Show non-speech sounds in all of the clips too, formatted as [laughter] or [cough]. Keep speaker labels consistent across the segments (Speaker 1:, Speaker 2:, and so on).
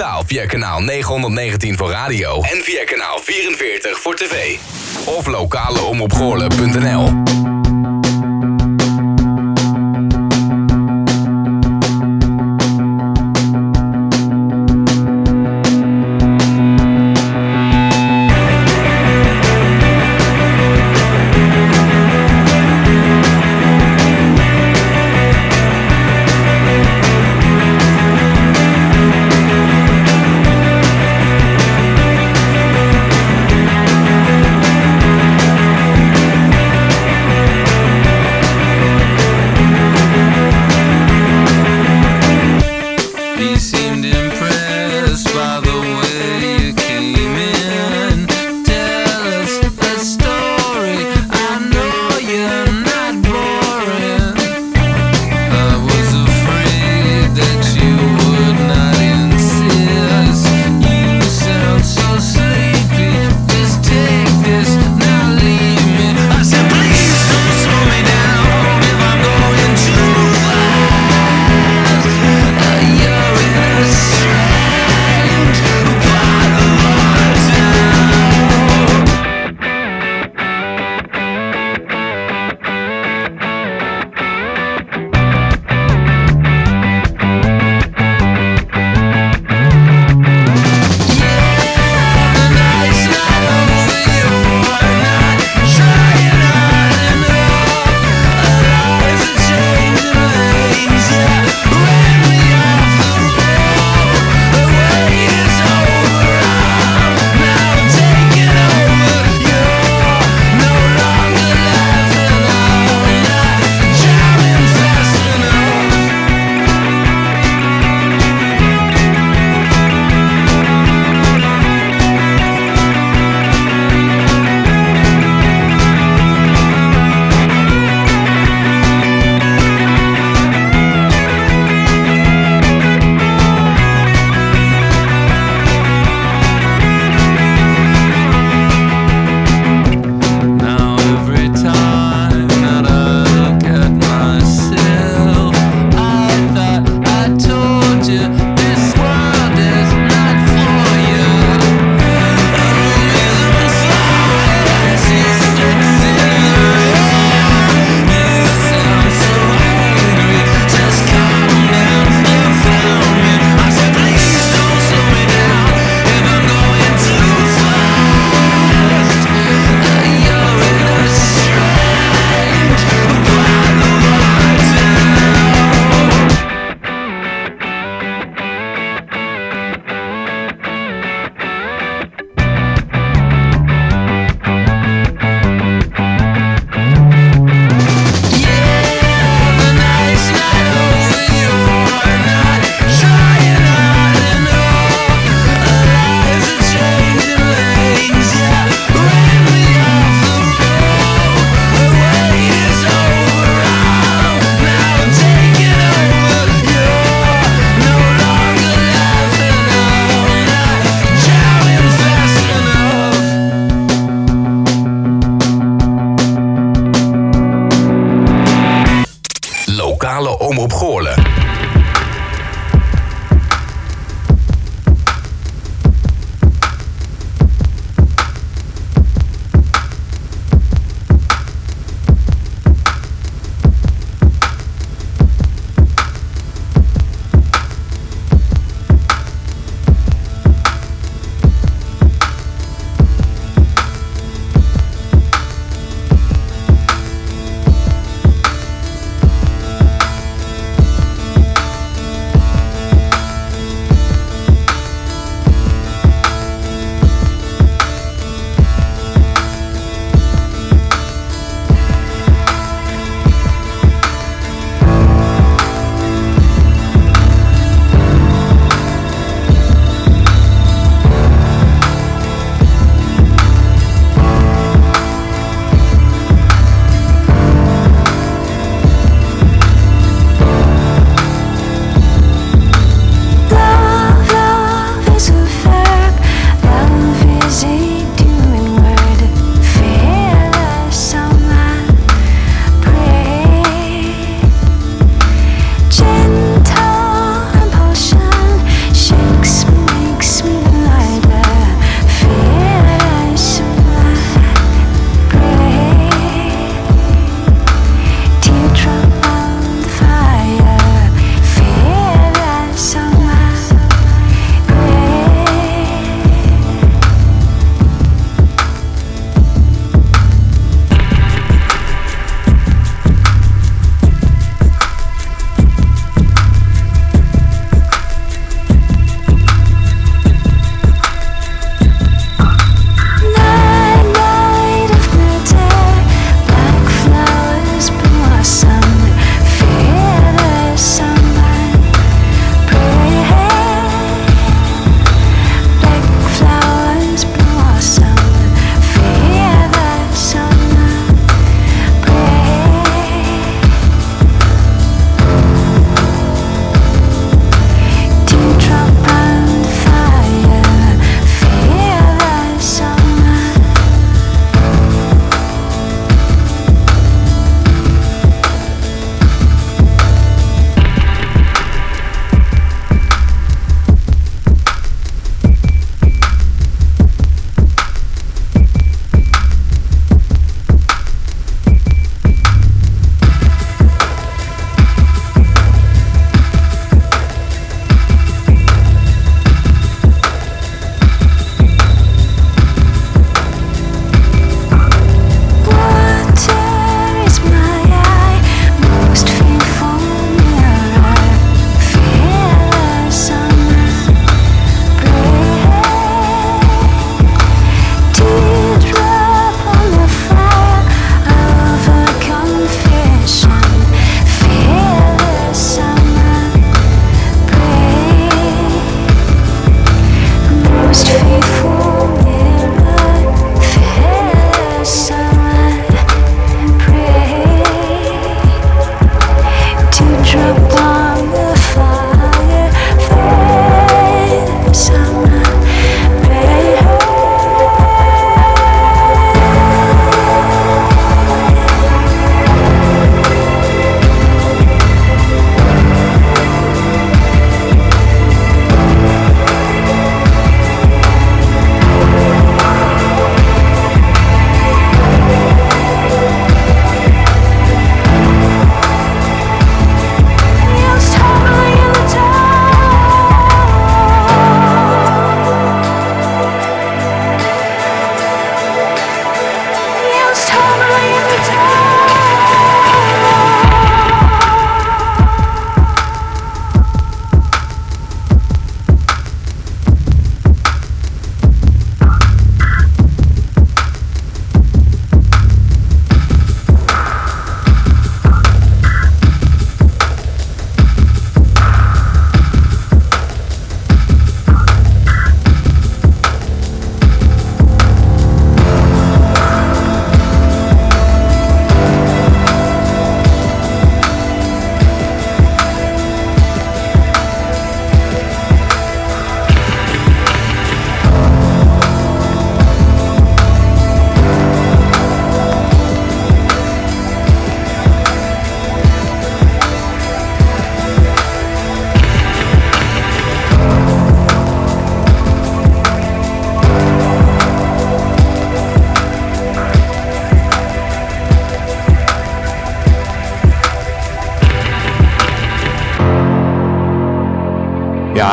Speaker 1: via kanaal 919 voor radio en via kanaal 44 voor tv. Of lokaleomroepgoorlen.nl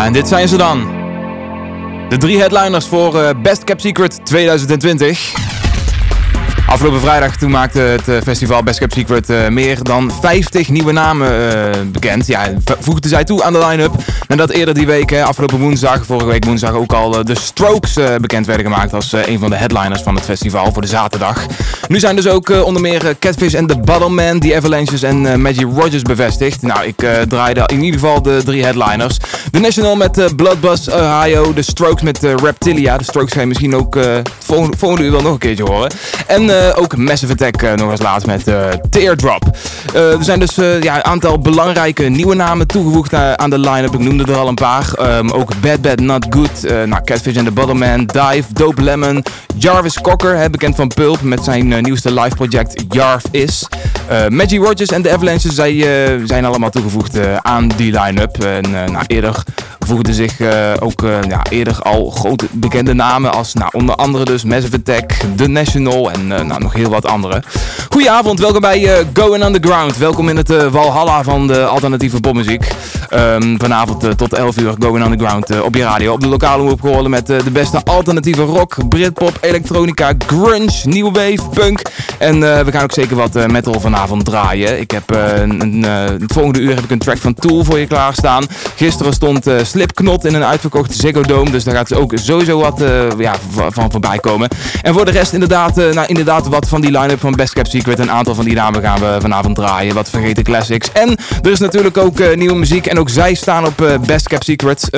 Speaker 2: En dit zijn ze dan. De drie headliners voor uh, Best Cap Secret 2020. Afgelopen vrijdag toen maakte het eh, festival Best Cap Secret uh, meer dan 50 nieuwe namen bekend. Ja, voegden zij toe aan de line-up. Nadat eerder die week, afgelopen woensdag, vorige week woensdag ook al de Strokes bekend werden gemaakt als een van de headliners van het festival voor de zaterdag. Nu zijn dus ook onder meer Catfish en The Bottleman, The Avalanches en Magic Rogers bevestigd. Nou, ik draaide in ieder geval de drie headliners. The National met Bloodbus Ohio, The Strokes met Reptilia. De Strokes ga je misschien ook volgende, volgende uur wel nog een keertje horen. En ook Massive Attack nog eens laatst met Teardrop. er zijn dus ja, een aantal belangrijke nieuwe namen toegevoegd aan de line-up. Ik noemde er al een paar. Um, ook Bad Bad Not Good, nou, Catfish and the Bottleman, Dive, Dope Lemon, Jarvis Cocker, bekend van Pulp met zijn nieuwste live project Jarv Is. Maggie Rogers en de Avalanches zij, zijn allemaal toegevoegd aan die line-up. En nou, eerder voegden zich ook ja, eerder al grote bekende namen als nou, onder andere dus Massive Attack, The National en nou, nog heel wat andere. Goedenavond, welkom bij Going Underground. Welkom in het Valhalla van de alternatieve popmuziek. Um, vanavond tot 11 uur Going Underground op je radio. Op de lokale hoek gehoord met de beste alternatieve rock, Britpop, elektronica, grunge, new wave, punk. En we gaan ook zeker wat metal vanavond draaien. Ik heb een, een, het volgende uur heb ik een track van Tool voor je klaarstaan. Gisteren stond Slipknot in een uitverkocht Ziggo Dome. Dus daar gaat ook sowieso wat ja, van voorbij komen. En voor de rest inderdaad, nou, inderdaad wat van die line-up van Best Cap Secret. Een aantal van die namen gaan we vanavond draaien. Wat vergeten classics. En er is natuurlijk ook nieuwe muziek. En ook zij staan op Best Cap Secret.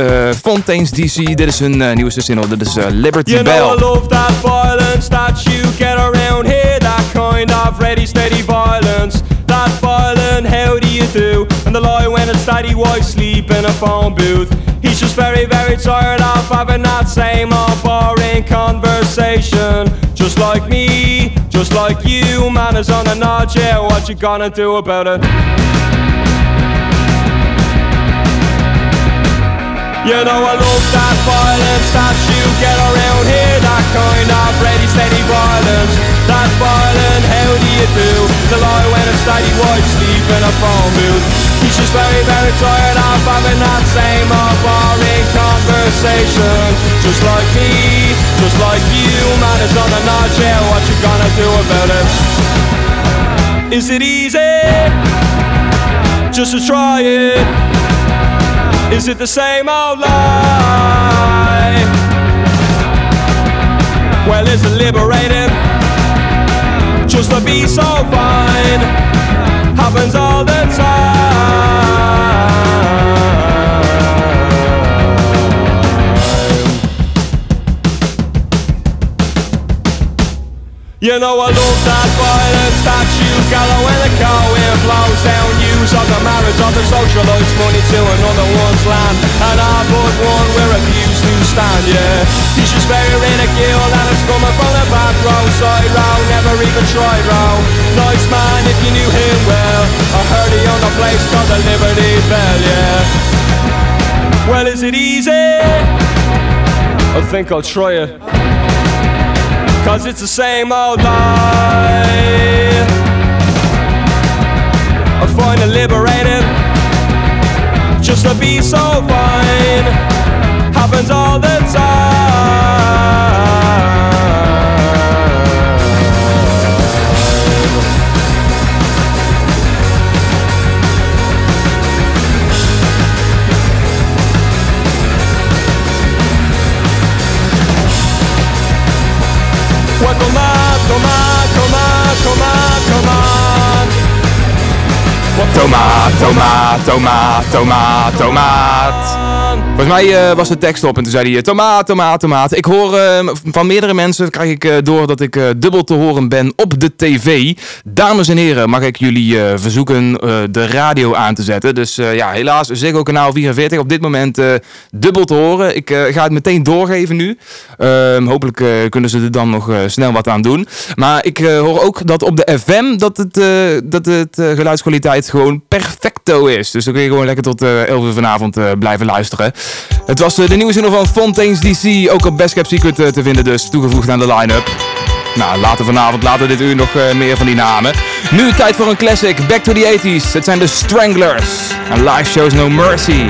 Speaker 2: Fontaine's DC. Dit is hun nieuwste single. Dit is Liberty
Speaker 3: you
Speaker 2: Bell.
Speaker 3: Know I love that violence that you get around here. That kind of ready, steady violence. That violent, how do you do? And the lie when it's steady white sleep in a phone booth. He's just very, very tired of having that same old boring conversation. Just like me, just like you, man is on a nod, yeah, what you gonna do about it? You know I love that violence that you get around here That kind of ready steady violence That violent, how do you do? The lie when it's steady white sleep in a phone booth He's just very very tired of having that same old boring conversation Just like me, just like you Man is on the notch, yeah, what you gonna do about it? Is it easy? Just to try it is it the same old lie? Well, is it liberating? Just to be so fine happens all the time. You know I love that violence that you gallow when the car wind blows down Use of the marriage of the socialites money to another one's land. And I but one we're refused to stand, yeah. He's just very ridicule and it's coming from the back row. Side row, never even tried row. Nice man if you knew him well. I heard he owned a place called the Liberty Bell, yeah. Well is it easy? I think I'll try it. Cause it's the same old lie I find it liberating Just to be so fine. Happens all the time. Well, come on, come on, come on, come on, come on
Speaker 2: 走马，走马，走马，走马，走马。Volgens mij uh, was de tekst op en toen zei hij tomaat, tomaat, tomaat. Ik hoor uh, van meerdere mensen, krijg ik door dat ik dubbel te horen ben op de tv. Dames en heren, mag ik jullie verzoeken de radio aan te zetten. Dus ja, helaas, Ziggo kanaal 44 op dit moment dubbel te horen. Ik ga het meteen doorgeven nu. Ehm, hopelijk kunnen ze er dan nog snel wat aan doen. Maar ik hoor ook dat op de FM dat het, dat het geluidskwaliteit gewoon perfecto is. Dus dan kun je gewoon lekker tot uh, 11 uur vanavond blijven luisteren. Het was uh, de nieuwe single van Fontaine's DC, ook op Best Cap Secret te vinden dus, toegevoegd aan de line-up. Nou, later vanavond, later dit uur nog meer van die namen. Nu tijd voor een classic, Back to the 80s. Het zijn de Stranglers. En live shows No Mercy.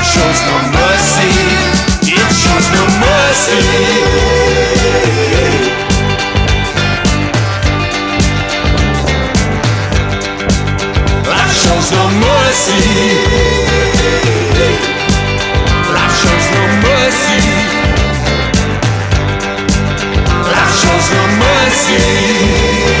Speaker 4: shows no mercy. It shows no mercy. Life shows no mercy. Life shows no mercy. Life shows no mercy.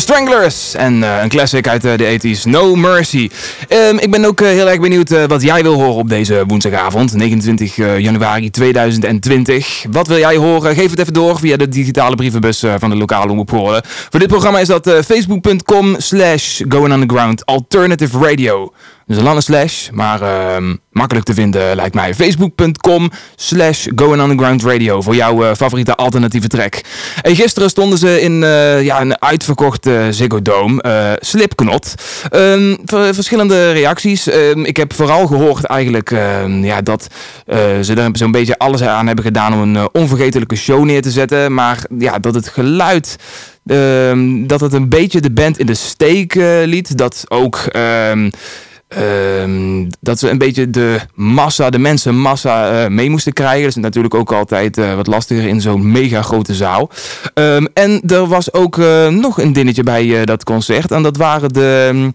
Speaker 2: Stranglers en eh, een classic uit eh, de 80s, No Mercy. Ehm, ik ben ook eh, heel erg benieuwd wat jij wil horen op deze woensdagavond, 29 eh, januari 2020. Wat wil jij horen? Geef het even door via de digitale brievenbus van de lokale omroep. Voor dit programma is dat facebook.com slash going underground alternative radio. Dus een lange slash, maar ehm, makkelijk te vinden lijkt mij. Facebook.com slash Going Underground Radio voor jouw eh, favoriete alternatieve track. En gisteren stonden ze in eh, ja, een uitverkocht eh, Ziggo Dome. eh, Slipknot. Ehm, ver- verschillende reacties. Ehm, ik heb vooral gehoord eigenlijk ja, dat ze er zo'n beetje alles aan hebben gedaan om een onvergetelijke show neer te zetten. Maar ja, dat het geluid... dat het een beetje de band in de steek liet. Dat ook... Ehm, dat ze een beetje de massa, de mensenmassa eh, mee moesten krijgen. Dat is natuurlijk ook altijd eh, wat lastiger in zo'n mega grote zaal. Ehm, en er was ook eh, nog een dingetje bij dat concert. En dat waren de, mm,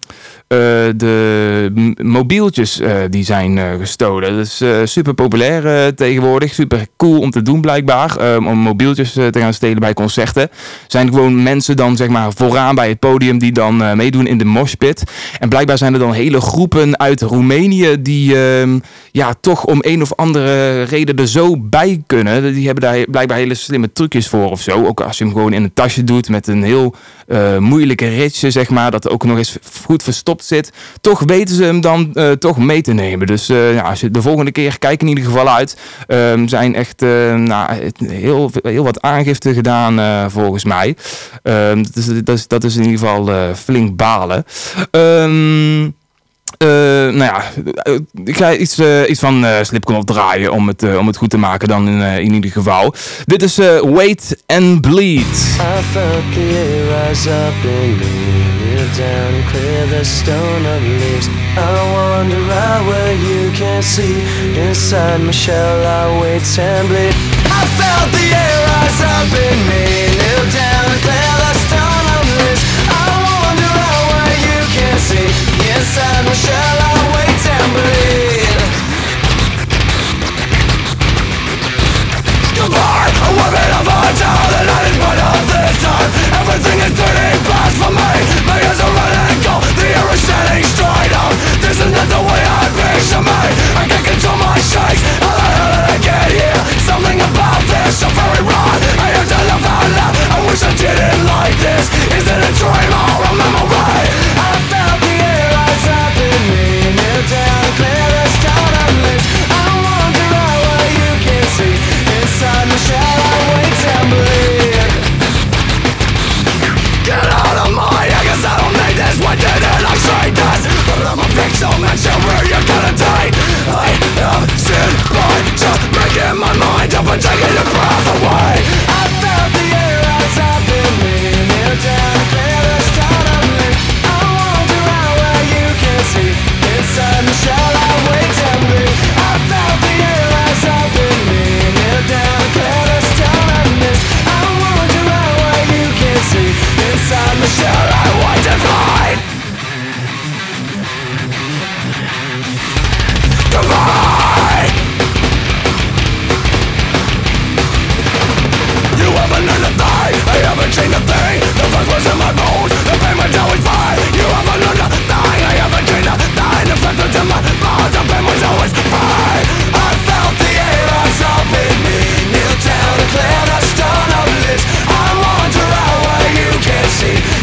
Speaker 2: de mobieltjes die zijn gestolen. Dat is super populair tegenwoordig. Super cool om te doen blijkbaar. Ehm, om mobieltjes te gaan stelen bij concerten. Zijn gewoon mensen dan zeg maar vooraan bij het podium die dan meedoen in de moshpit. En blijkbaar zijn er dan hele groepen uit Roemenië die ehm, ja, toch om een of andere reden er zo bij kunnen. Die hebben daar blijkbaar hele slimme trucjes voor of zo. Ook als je hem gewoon in een tasje doet met een heel eh, moeilijke ritje, zeg maar. Dat er ook nog eens goed verstopt zit. Toch weten ze hem dan eh, toch mee te nemen. Dus eh, ja, als je de volgende keer, kijk in ieder geval uit. Ehm, zijn echt eh, nou, heel, heel wat aangifte gedaan volgens mij. Ehm, dat, is, dat, is, in ieder geval flink balen. Ehm eh, nou ja, eh, ik ga iets, eh, iets van eh Slipknot draaien om het, om het goed te maken dan in, in ieder geval. Dit is Wait and Bleed.
Speaker 5: I felt the air rise up in me. Lived
Speaker 4: down and clear the stone of leaves. I wander out where you can't see. Inside my shell, I wait and bleed. I felt the air rise up in me. Kneel down and clear the stone of leaves. I wander out where you can't see. Shell, I wait and bleed. Goodbye, a of this time. Everything is turning me. Cold, the is standing straight up. This is not the way I me. I can't control my shakes. How the hell did I get here? Something about this so very wrong. I to. I wish I didn't like this. Is it a dream or a memory? Just making my mind up and taking your breath away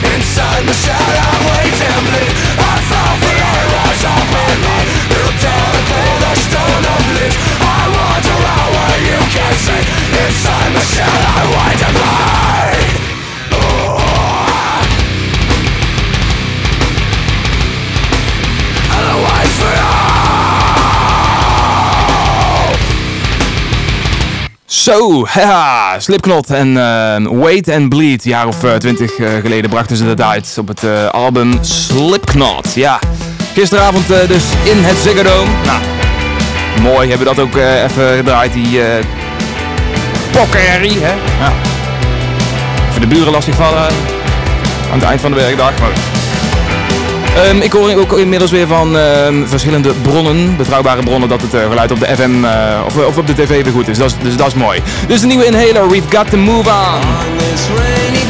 Speaker 4: Inside the shell I wait to me I felt the air was up in my shell I wait and bleed
Speaker 2: Zo, haha, Slipknot en eh, Wait and Bleed. Een jaar of eh, twintig eh, geleden brachten ze dat uit op het album Slipknot. Ja, gisteravond dus in het Ziggo Dome. Nou, mooi hebben we dat ook even gedraaid, die eh pokkerherrie, hè. Ja. Even de buren lastig vallen aan het eind van de werkdag, maar... Ehm, ik hoor ook inmiddels weer van ehm, verschillende bronnen, betrouwbare bronnen, dat het eh, geluid op de FM eh, of, of op de tv weer goed is. Dus dat is mooi. Dus de nieuwe inhaler, We've Got to Move. On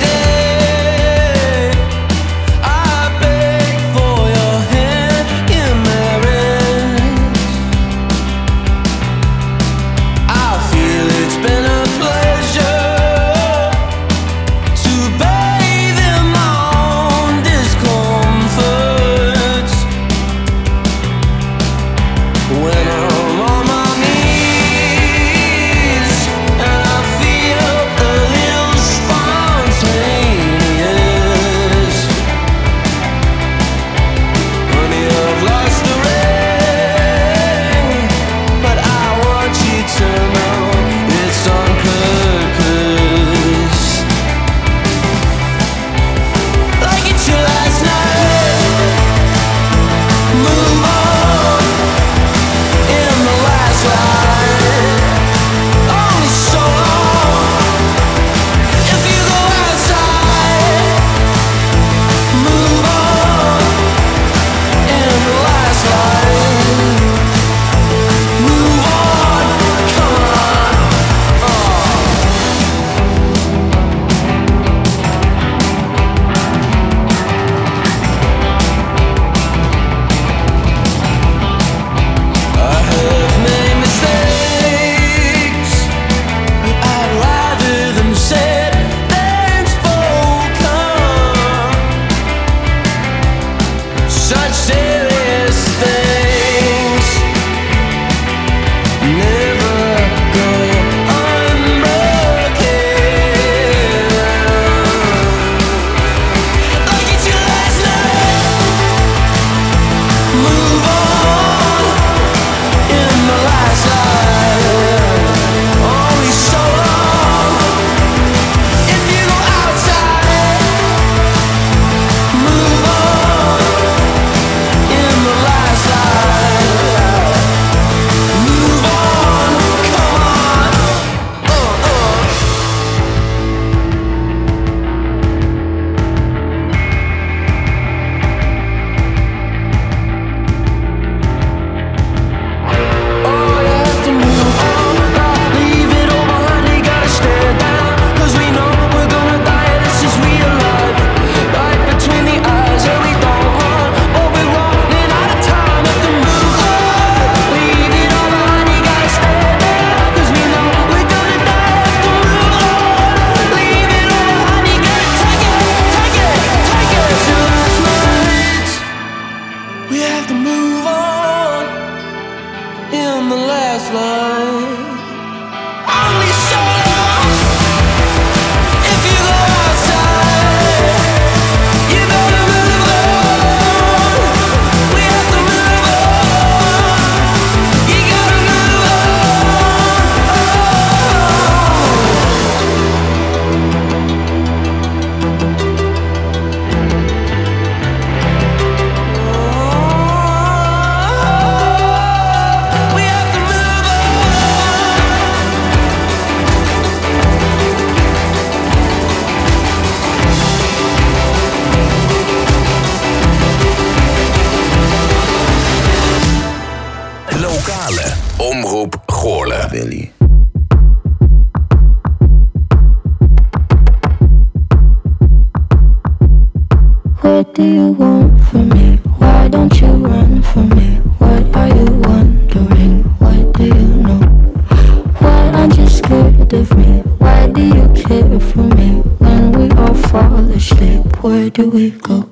Speaker 6: do we go?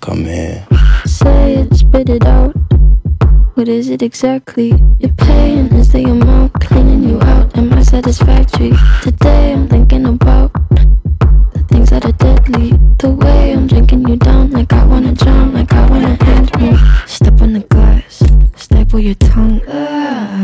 Speaker 7: Come here.
Speaker 6: Say it, spit it out. What is it exactly? You're paying is the amount cleaning you out. Am I satisfactory? Today I'm thinking about the things that are deadly. The way I'm drinking you down, like I wanna drown, like I wanna end me. Step on the glass, staple your tongue. Ah,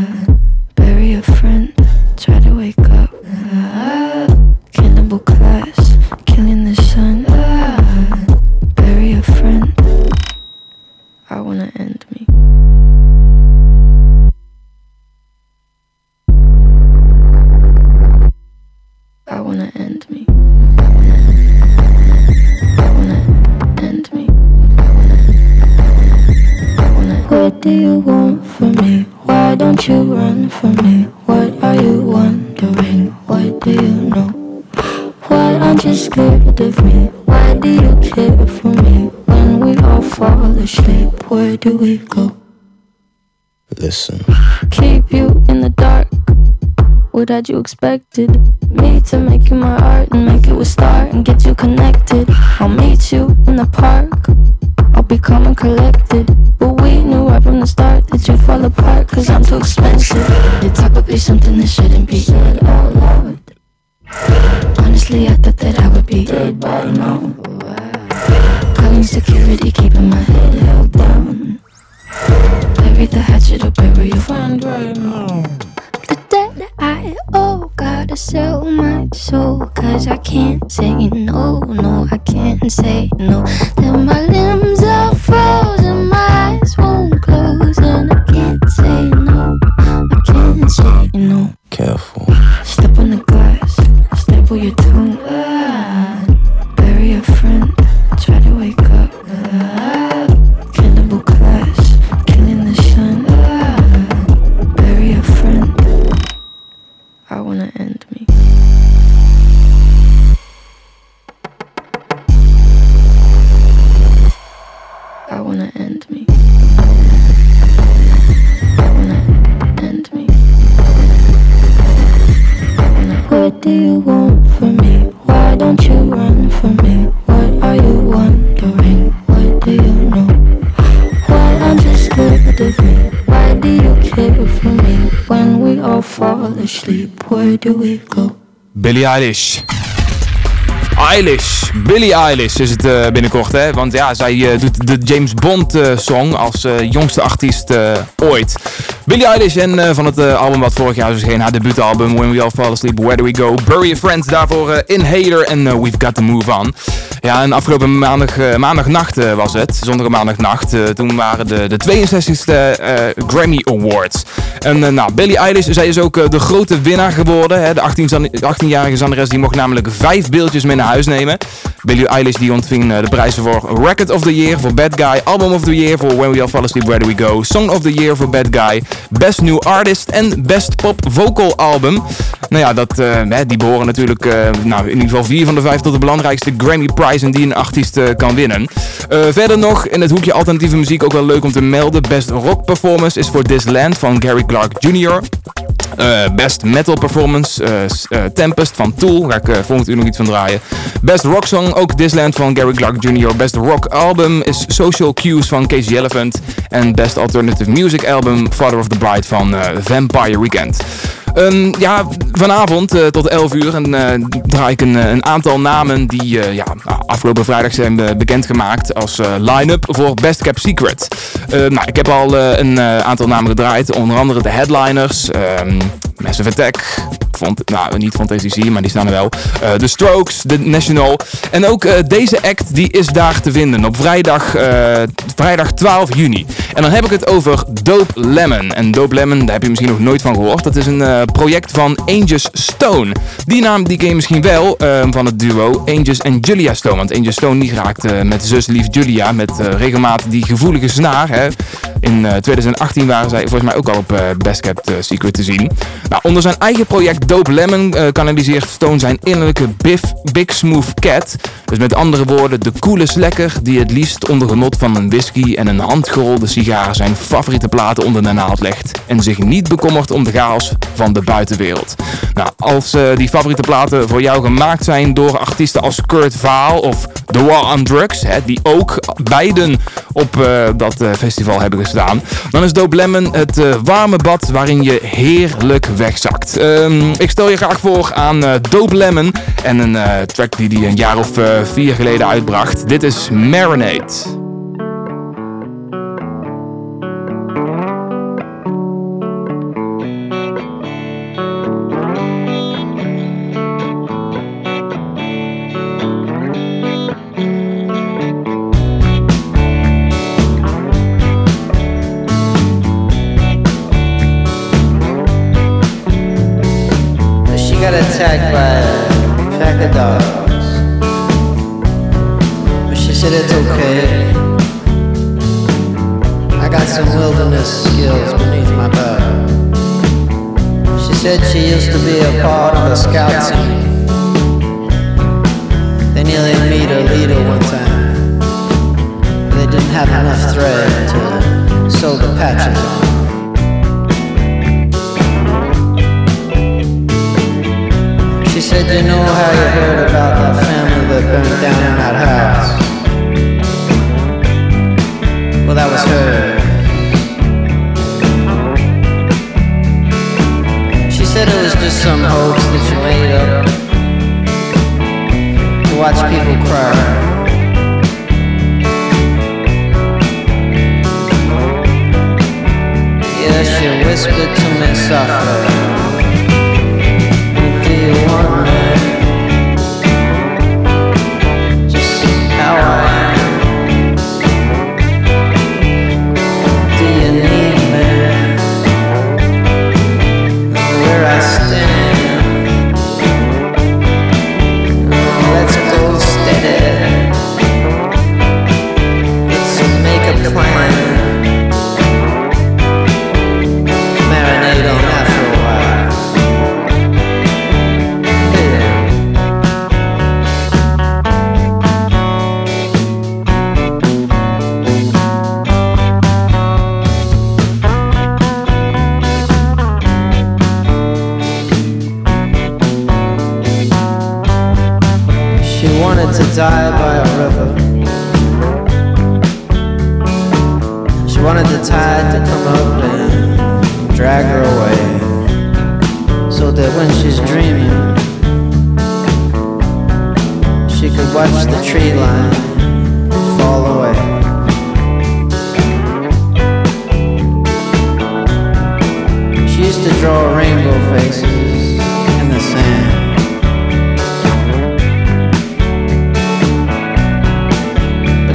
Speaker 6: scared of me? Why do you care for me? When we all fall asleep, where do we go?
Speaker 7: Listen.
Speaker 6: keep you in the dark. What had you expected? Me to make you my art and make you a star and get you connected. I'll meet you in the park. I'll be calm and collected. But we knew right from the start that you'd fall apart cause I'm too expensive. Your talk would be something that shouldn't be said out loud. Honestly, I thought that I would be dead by now. Calling security, keeping my head held down. Bury the hatchet or bury your friend right now. The debt I owe, gotta sell my soul. Cause I can't say no, no, I can't say no. Then my limbs are frozen, my eyes won't close. And I can't say no, I can't say no.
Speaker 7: Careful.
Speaker 6: Staple your tongue. When we all fall asleep, where do we go?
Speaker 2: Billie Eilish. Eilish, Billie Eilish is het eh, binnenkort, hè? Want ja, zij eh, doet de James Bond eh, song als jongste artiest ooit. Billie Eilish en van het album wat vorig jaar is verschenen, haar debuutalbum When We All Fall Asleep, Where Do We Go, Bury a Friend, daarvoor Inhaler en We've Got To Move On. Ja, en afgelopen maandag, maandagnacht was het, zondag maandagnacht, toen waren de, de 62e eh, Grammy Awards. En nou, Billie Eilish, zij is ook de grote winnaar geworden. Hè? De 18 zan- 18-jarige zangeres die mocht namelijk vijf beeldjes mee huis nemen. Billie Eilish die ontving eh, de prijzen voor Record of the Year, voor Bad Guy, Album of the Year voor When We All Fall Asleep, Where Do We Go, Song of the Year voor Bad Guy, Best New Artist en Best Pop Vocal Album. Nou ja, dat, eh, die behoren natuurlijk eh, nou, in ieder geval vier van de vijf tot de belangrijkste Grammy prijzen die een artiest kan winnen. Verder nog in het hoekje alternatieve muziek ook wel leuk om te melden. Best Rock Performance is voor This Land van Gary Clark Jr. Eh, best Metal Performance, eh, eh, Tempest van Tool, ga ik volgend uur nog iets van draaien. Best Rock Song, ook Disland van Gary Clark Jr. Best Rock Album is Social Cues van Casey Elephant. En Best Alternative Music Album, Father of the Bride van Vampire Weekend. Ehm, ja, vanavond eh, tot 11 uur en, eh, draai ik een, eh, een aantal namen die ja, nou, afgelopen vrijdag zijn bekendgemaakt als line-up voor Best Kept Secret. Eh, nou, ik heb al een aantal namen gedraaid, onder andere de headliners, ehm Massive Attack, vond, nou, niet TCC, maar die staan er wel. The Strokes, The National. En ook deze act die is daar te vinden op vrijdag, vrijdag 12 juni. En dan heb ik het over Dope Lemon. En Dope Lemon, daar heb je misschien nog nooit van gehoord. Dat is een eh, project van Angus Stone. Die naam die ken je misschien wel eh, van het duo Angus en Julia Stone. Want Angus Stone die raakt eh, met zuslief Julia met regelmatig die gevoelige snaar. Hè. In eh, 2018 waren zij volgens mij ook al op Best Kept Secret te zien. Nou, onder zijn eigen project Dope Lemon kanaliseert Stone zijn innerlijke Biff Big Smooth Cat. Dus met andere woorden, de coole slekker die het liefst onder genot van een whisky en een handgerolde sigaar zijn favoriete platen onder de naald legt. En zich niet bekommert om de chaos van de buitenwereld. Nou, als eh, die favoriete platen voor jou gemaakt zijn door artiesten als Kurt Vaal of The War on Drugs, hè, die ook beiden op eh, dat eh, festival hebben gestaan, dan is Dope Lemon het warme bad waarin je heerlijk wegzakt. Ehm, ik stel je graag voor aan Dope Lemon en een track die hij een jaar of vier geleden uitbracht. Dit is Marinade.
Speaker 8: Wanted to die by a river. She wanted the tide to come up and drag her away. So that when she's dreaming, she could watch the tree line fall away. She used to draw rainbow faces in the sand.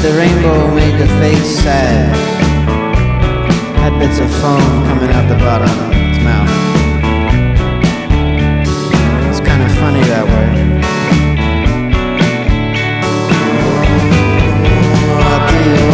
Speaker 8: The rainbow made the face sad. Had bits of foam coming out the bottom of its mouth. It's kind of funny that way. What do you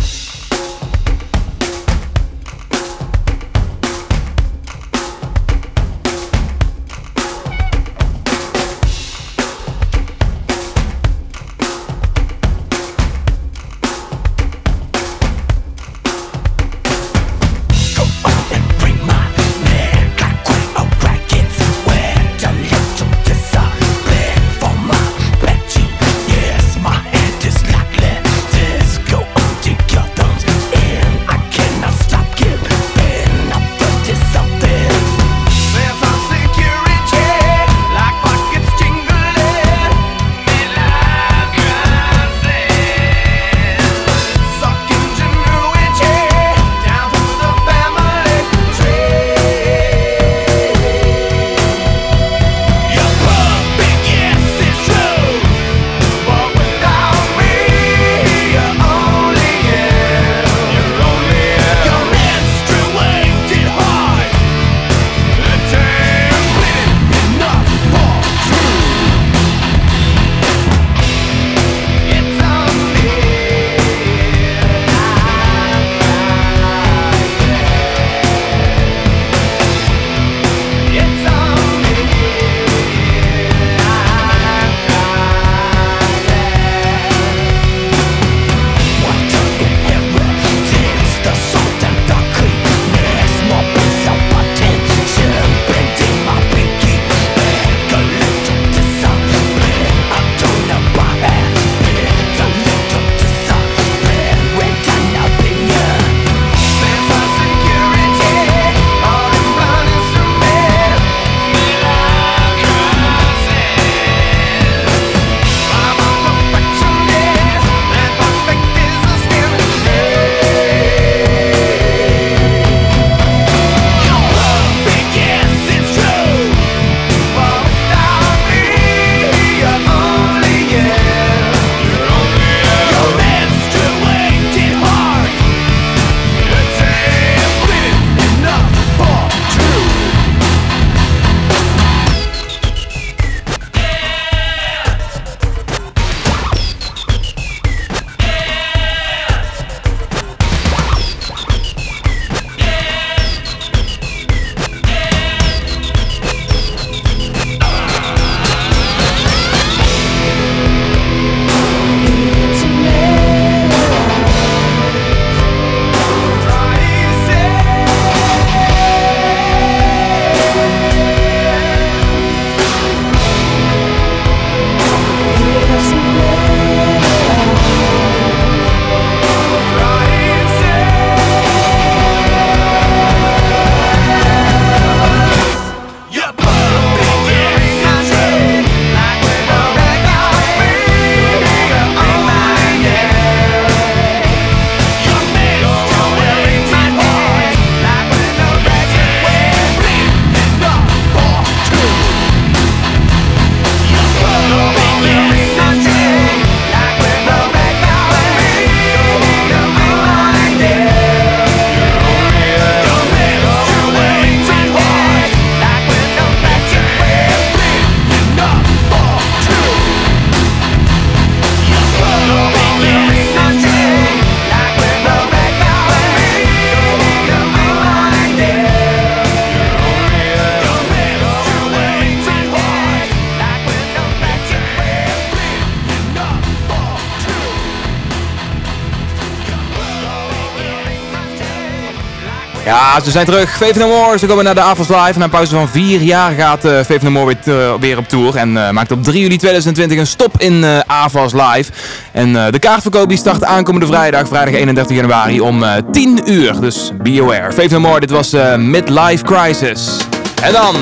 Speaker 2: Ja, ze zijn terug. Faith No More. Ze komen naar de Avals Live. Na een pauze van vier jaar gaat uh, Faith No More weer, uh, weer op tour. En uh, maakt op 3 juli 2020 een stop in uh, Live. En de kaartverkoop die start aankomende vrijdag, vrijdag 31 januari om 10 uur. Dus be aware. Faith No More, dit was Midlife Crisis. En dan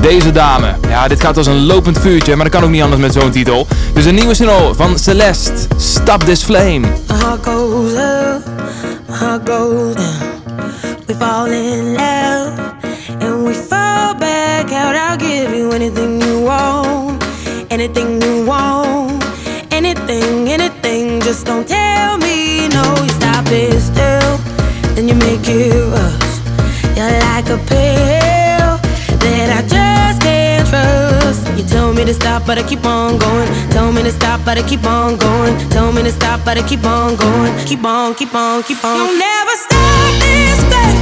Speaker 2: deze dame. Ja, dit gaat als een lopend vuurtje, maar dat kan ook niet anders met zo'n titel. Dus een nieuwe single van Celeste, Stop This Flame.
Speaker 9: we fall in love and we fall back out. I'll give you anything you want, anything you want, anything, anything. Just don't tell me no. You stop it still, then you make it rush. You're like a pill that I just can't trust. You tell me to stop, but I keep on going. Tell me to stop, but I keep on going. Tell me to stop, but I keep on going. Keep on, keep on, keep on. You'll never stop this thing.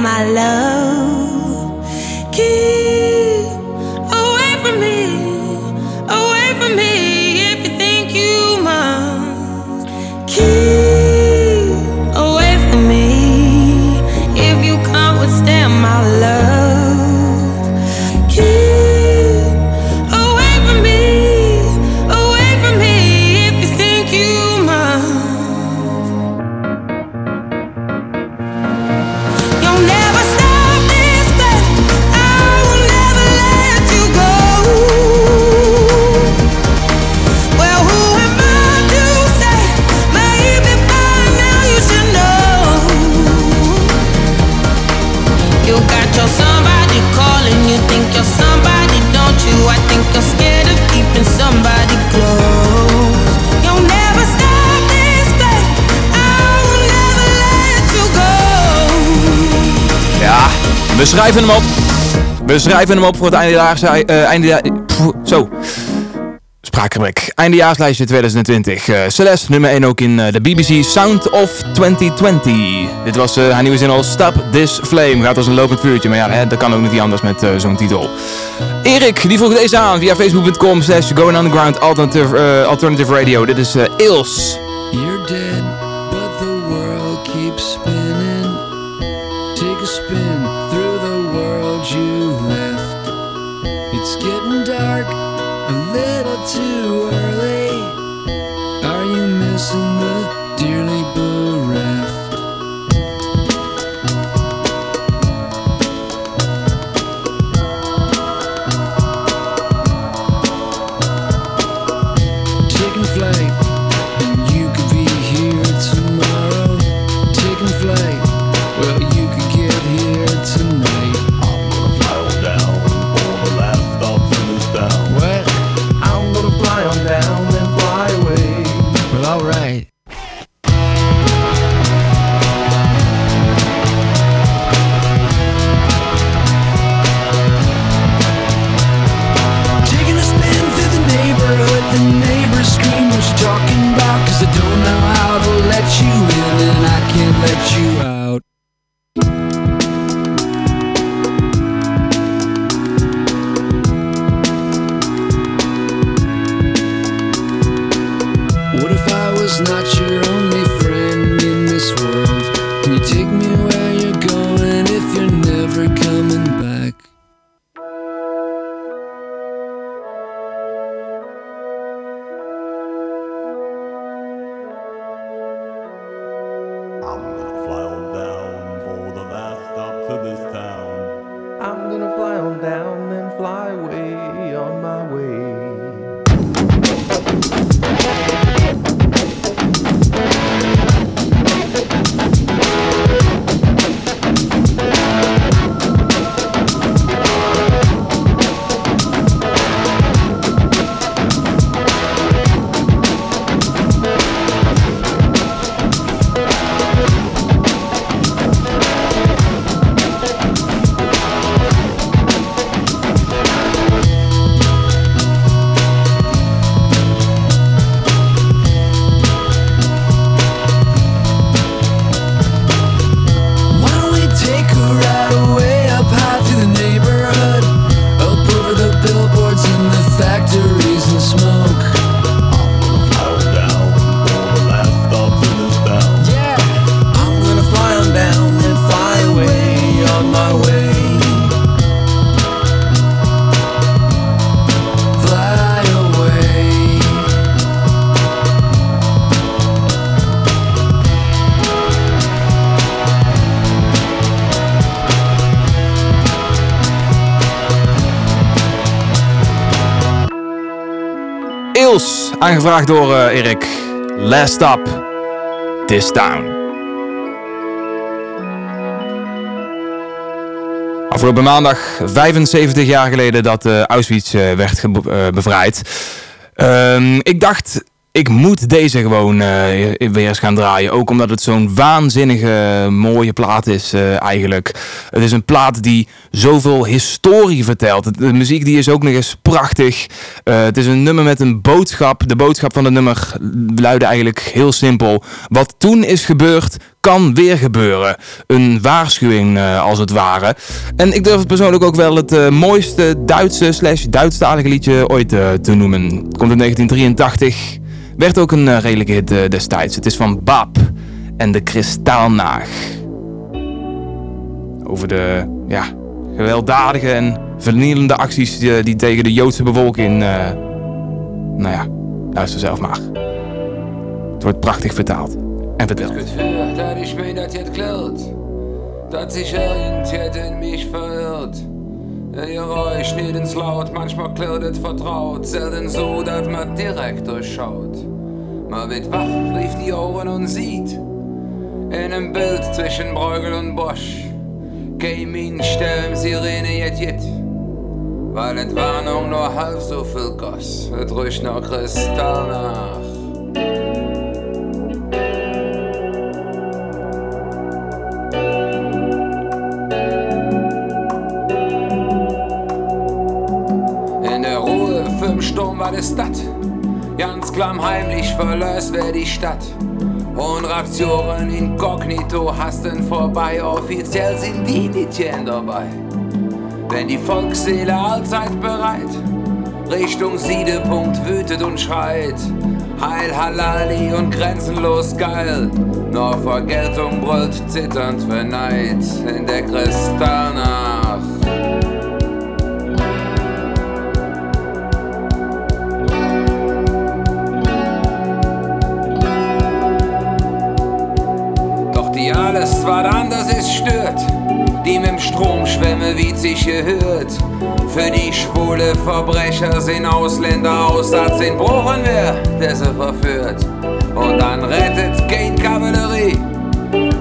Speaker 9: my love.
Speaker 2: We schrijven hem op. We schrijven hem op voor het eindejaarslijstje. Uh, zo. Spraakgebrek. Eindejaarslijstje 2020. Uh, eh, Celeste, nummer 1 ook in eh, de BBC Sound of 2020. Dit was eh, haar nieuwe zin al. Stop this flame. Gaat als een lopend vuurtje. Maar ja, hè, dat kan ook niet anders met zo'n titel. Erik, die vroeg deze aan via facebook.com slash going underground alternative, alternative radio. Dit is Ils. Aangevraagd door eh, Erik. Last Stop, This Town. Afgelopen maandag, 75 jaar geleden, dat eh, Auschwitz eh, werd bevrijd. Ehm, ik dacht, ik moet deze gewoon weer eens gaan draaien. Ook omdat het zo'n waanzinnige mooie plaat is eigenlijk. Het is een plaat die zoveel historie vertelt. De muziek die is ook nog eens prachtig. Eh, het is een nummer met een boodschap. De boodschap van het nummer luidde eigenlijk heel simpel. Wat toen is gebeurd, kan weer gebeuren. Een waarschuwing eh, als het ware. En ik durf het persoonlijk ook wel het eh, mooiste Duitse slash Duitsstalige liedje ooit te noemen. Komt in 1983. Werd ook een redelijke hit destijds. Het is van Bab en de Kristaalnaag. Over de ja, gewelddadige en vernielende acties die, tegen de Joodse bevolking... eh, nou ja, luister zelf maar. Het wordt prachtig vertaald en verteld.
Speaker 10: Dat ich mir dat jetzt klärt. Dat sich irgendjemand in mich verirrt. Ihr euch nicht ins Laut, manchmal es vertraut. Selten so, dass man direkt durchschaut. Man wird wach, rief die Ohren und sieht. In einem Bild zwischen Bruegel und Bosch. Kein Minenstern, Sirene, jet, jet. Weil Entwarnung nur halb so viel goss. Es riecht noch Kristall nach. In der Ruhe fürm Sturm war de Stadt. Ganz klammheimlich verlöst wer die Stadt. Und Reaktionen inkognito hasten vorbei. Offiziell sind die gern dabei. Wenn die Volksseele allzeit bereit Richtung Siedepunkt wütet und schreit. Heil Halali und grenzenlos geil. Nur Vergeltung brüllt zitternd für Neid in der Kristallnacht. Sich gehört. Für die schwule Verbrecher sind Ausländer aus, als sind Bruchen wer, der sie verführt. Und dann rettet kein Kavallerie,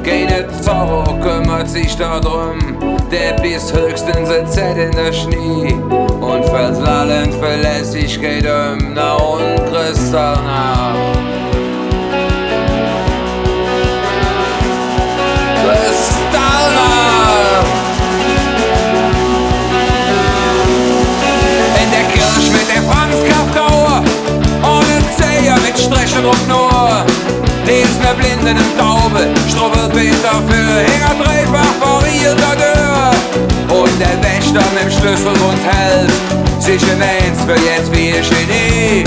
Speaker 10: keine Zorro kümmert sich darum. Der bis höchstens ein Z in der Schnee und fällt lallend Verlässlichkeit um, na und. Kristallnacht. Zeher mit Strichen und nur. Lesen der Blinden im Taube, strubbelt Peter für Hänger dreifach variierter Tür. Und der Wächter mit dem Schlüsselbund hält sich in eins für jetzt wie ein Genie.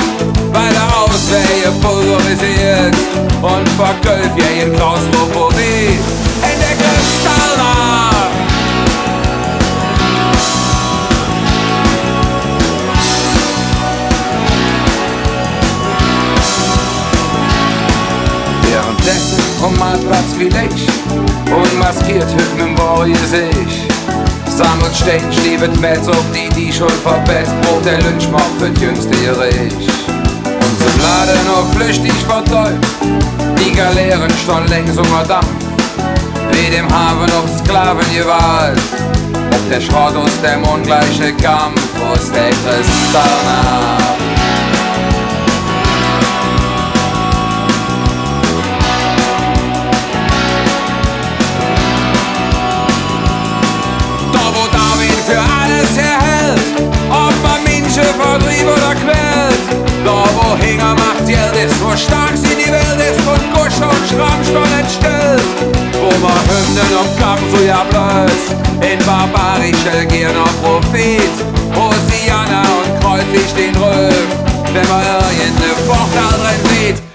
Speaker 10: Weil er Auswege pulverisiert und vergölft ja in Klaustrophobie. In der Kristallnacht. Um Marktplatz wie ich Unmaskiert hüt mit Warrior sich Sammelt Stein, stiebet Metz auf die, die schon verbetzt Brot der Lynchmob wird jüngste Rich Und zum Laden nur flüchtig vertäubt Die Galeeren schon längst unter Dampf Wie dem Hafen auf Sklaven gewalt Ob der Schrott aus dem ungleiche Kampf Aus der Kristallnacht man Menschen vertrieb oder quält. Da wo Hinger macht Geld ist, wo stark sie die Welt ist, von Kusch und Schrammstoll entstellt. Wo man Hymnen um Kampf so ja blöd, in barbarische Gier noch Prophet. Hosianna und kreuzig den Röhm, wenn man irgendeine Vorteil drin sieht.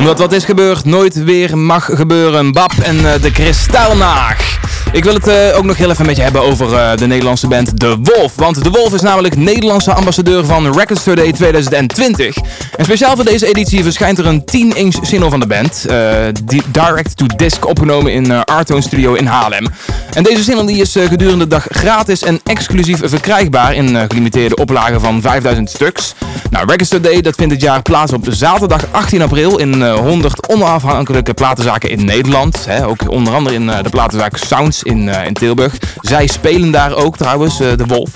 Speaker 2: Omdat wat is gebeurd nooit weer mag gebeuren. Bab en eh, de Kristalnaag. Ik wil het eh, ook nog heel even met je hebben over eh, de Nederlandse band De Wolf. Want De Wolf is namelijk Nederlandse ambassadeur van Records Today 2020. En speciaal voor deze editie verschijnt er een 10-inch single van de band. eh, die direct to disc opgenomen in uh, Artone Studio in Haarlem. En deze single die is eh, gedurende de dag gratis en exclusief verkrijgbaar in eh, gelimiteerde oplagen van 5000 stuks. Nou, Records Today dat vindt dit jaar plaats op zaterdag 18 april in eh, 100 onafhankelijke platenzaken in Nederland. Hè, ook onder andere in eh, de platenzaak Sounds in, eh, in Tilburg. Zij spelen daar ook trouwens, eh, de Wolf.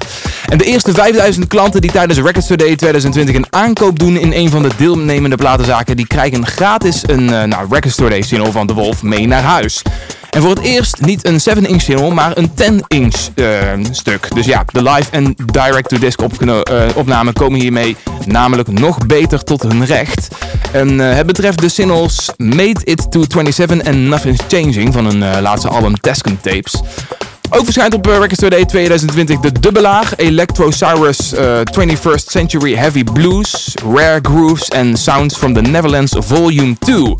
Speaker 2: En de eerste 5000 klanten die tijdens Records Today 2020 een aankoop doen in een van de deelnemende platenzaken, die krijgen gratis een eh, nou, Records Today single van de Wolf mee naar huis. En voor het eerst niet een 7-inch single, maar een 10-inch eh, stuk. Dus ja, de live en direct-to-disc eh, opnamen komen hiermee namelijk nog beter tot hun recht. En het betreft de singles Made It to 27 en Nothing's Changing van hun laatste album Tescan Tapes. Ook verschijnt op eh, Records Today 2020 de dubbelaar Electrosaurus eh, 21st Century Heavy Blues, Rare Grooves and Sounds from the Netherlands Volume 2.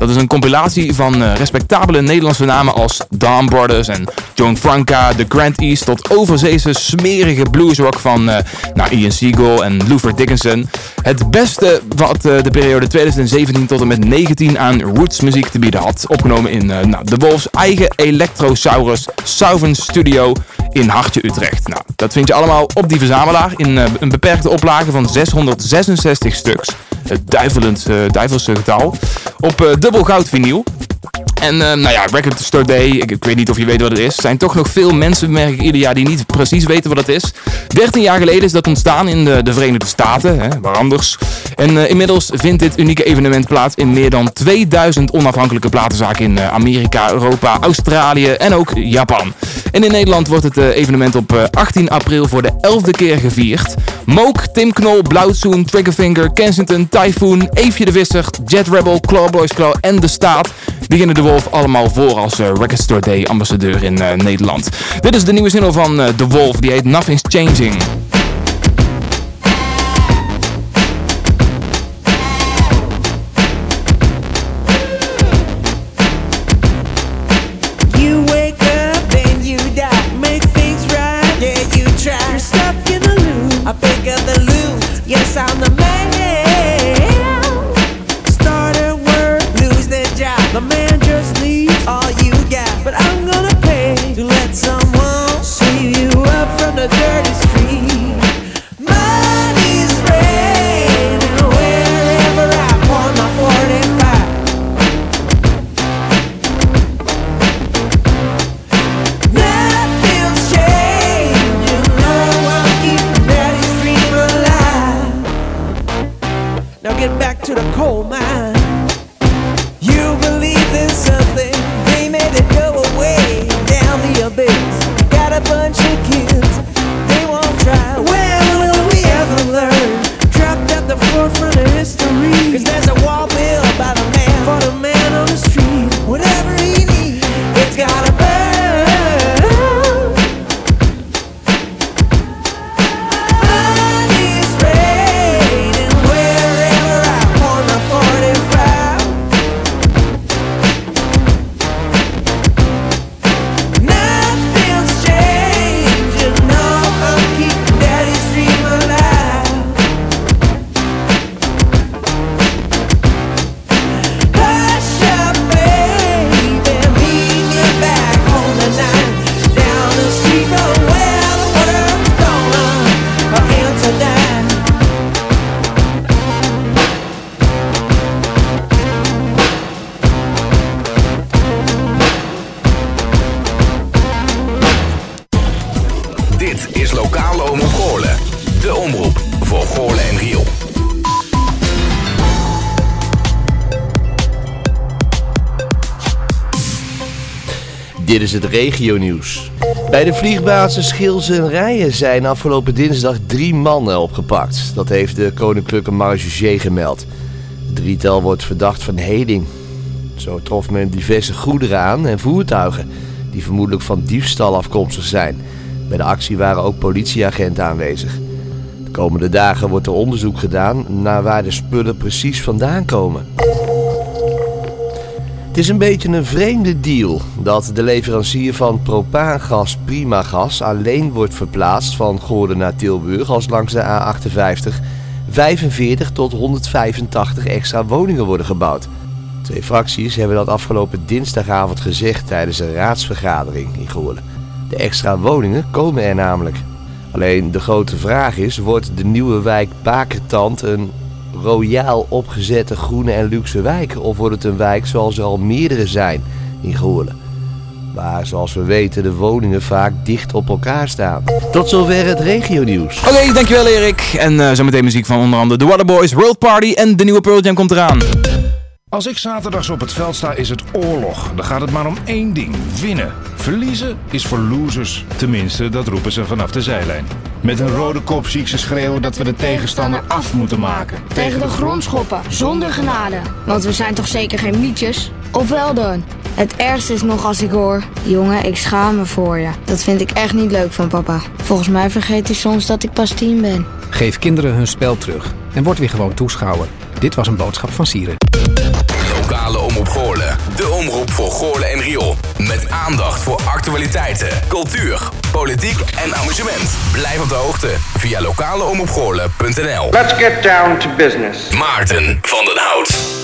Speaker 2: Dat is een compilatie van eh, respectabele Nederlandse namen als Dawn Brothers en Joan Franca, The Grand East tot overzeese smerige bluesrock van eh nou, Ian Siegel en Luther Dickinson. Het beste wat eh, de periode 2017 tot en met 19 aan rootsmuziek te bieden had. Opgenomen in nou, de Wolfs eigen Electrosaurus Southern Studio in Hartje Utrecht. Nou, dat vind je allemaal op die verzamelaar in een beperkte oplage van 666 stuks. Het duivelend, eh, duivelse getal. Op eh, dubbel goud vinyl. En eh, nou ja, Record Store Day, ik, weet niet of je weet wat het is. Er zijn toch nog veel mensen, merk ik ieder jaar, die niet precies weten wat het is. 13 jaar geleden is dat ontstaan in de, de Verenigde Staten, hè, waar anders. En inmiddels vindt dit unieke evenement plaats in meer dan 2000 onafhankelijke platenzaken in Amerika, Europa, Australië en ook Japan. En in Nederland wordt het evenement op eh, 18 april voor de 11e keer gevierd. Mook, Tim Knol, Blauwzoen, Triggerfinger, Kensington, Typhoon, Eefje de Visser, Jet Rebel, Clawboys Claw en De Staat beginnen de Wolf allemaal voor als eh, Record Store Day ambassadeur in eh, Nederland. Dit is de nieuwe single van eh, De Wolf, die heet Nothing's Changing.
Speaker 11: You wake up
Speaker 1: Dit is
Speaker 12: het regionieuws. Bij de vliegbasis Schilze en Rijen zijn afgelopen dinsdag drie mannen opgepakt. Dat heeft de Koninklijke Marechaussee gemeld. Het drietal wordt verdacht van heding. Zo trof men diverse goederen aan en voertuigen die vermoedelijk van diefstal afkomstig zijn. Bij de actie waren ook politieagenten aanwezig. De komende dagen wordt er onderzoek gedaan naar waar de spullen precies vandaan komen. Het is een beetje een vreemde deal dat de leverancier van propaangas Primagas alleen wordt verplaatst van Goorden naar Tilburg als langs de A58 45 tot 185 extra woningen worden gebouwd. Twee fracties hebben dat afgelopen dinsdagavond gezegd tijdens een raadsvergadering in Goorlen. De extra woningen komen er namelijk. Alleen de grote vraag is, wordt de nieuwe wijk Bakertand een royaal opgezette groene en luxe wijk? Of wordt het een wijk zoals er al meerdere zijn in Goorlen? Waar, zoals we weten, de woningen vaak dicht op elkaar staan. Tot zover het regionieuws.
Speaker 2: Oké, dankjewel Erik. En eh, zometeen muziek van onder andere The Waterboys, World Party en de nieuwe Pearl Jam komt eraan.
Speaker 13: Als ik zaterdags op het veld sta, is het oorlog. Dan gaat het maar om één ding: winnen. Verliezen is voor losers. Tenminste, dat roepen ze vanaf de zijlijn. Met een rode kop zie ik ze schreeuwen dat we de tegenstander af moeten maken.
Speaker 14: Tegen de grond schoppen, zonder genade. Want we zijn toch zeker geen mietjes? Of wel dan? Het ergste is nog als ik hoor... Jongen, ik schaam me voor je. Dat vind ik echt niet leuk van papa. Volgens mij vergeet hij soms dat ik pas tien ben.
Speaker 15: Geef kinderen hun spel terug. En word weer gewoon toeschouwer. Dit was een boodschap van Sieren.
Speaker 1: Goorlen en Riool. Met aandacht voor actualiteiten, cultuur, politiek en amusement. Blijf op de hoogte via lokaleomroepgoorlen.nl
Speaker 16: Let's get down to business.
Speaker 1: Maarten van den Hout.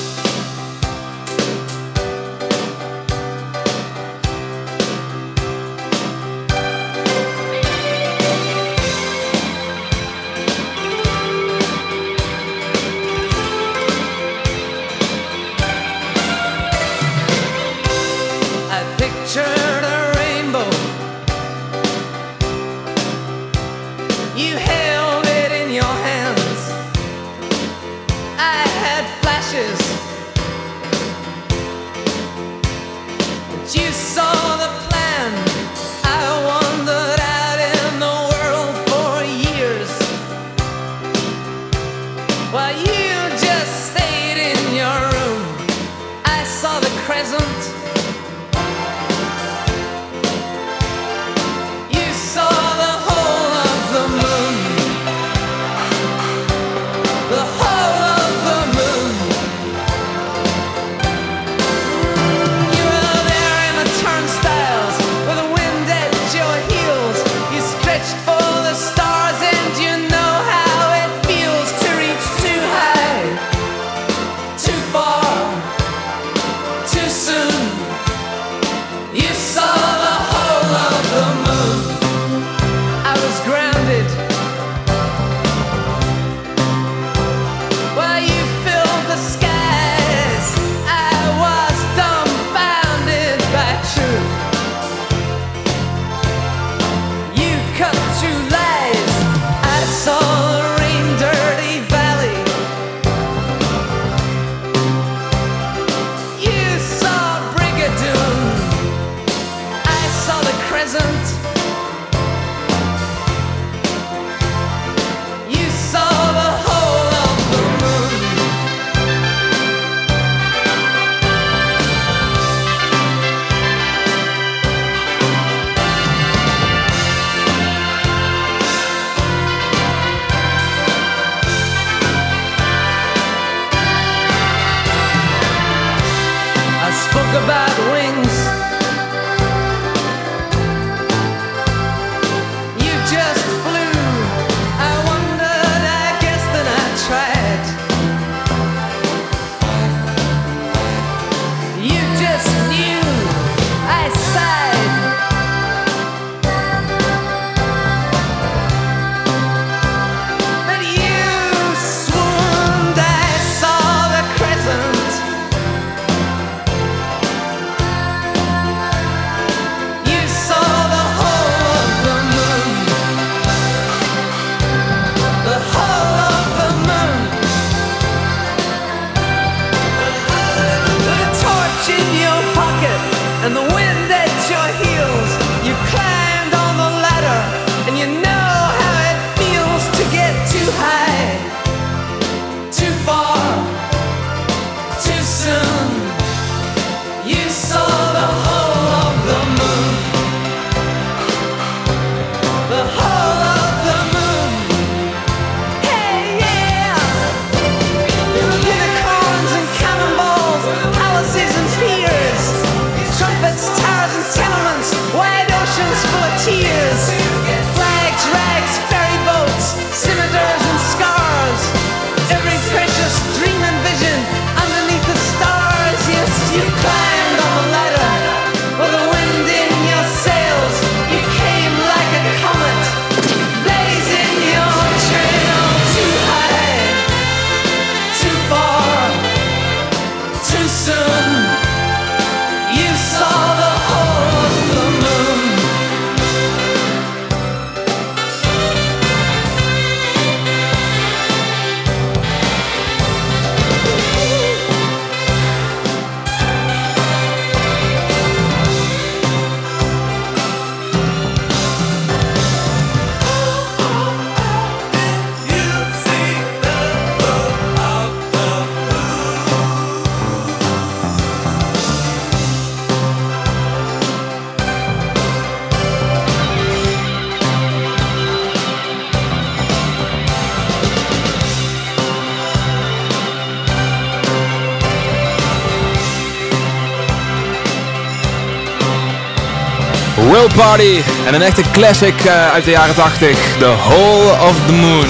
Speaker 4: Party en een echte classic uh, uit de jaren 80, The Hole of the Moon.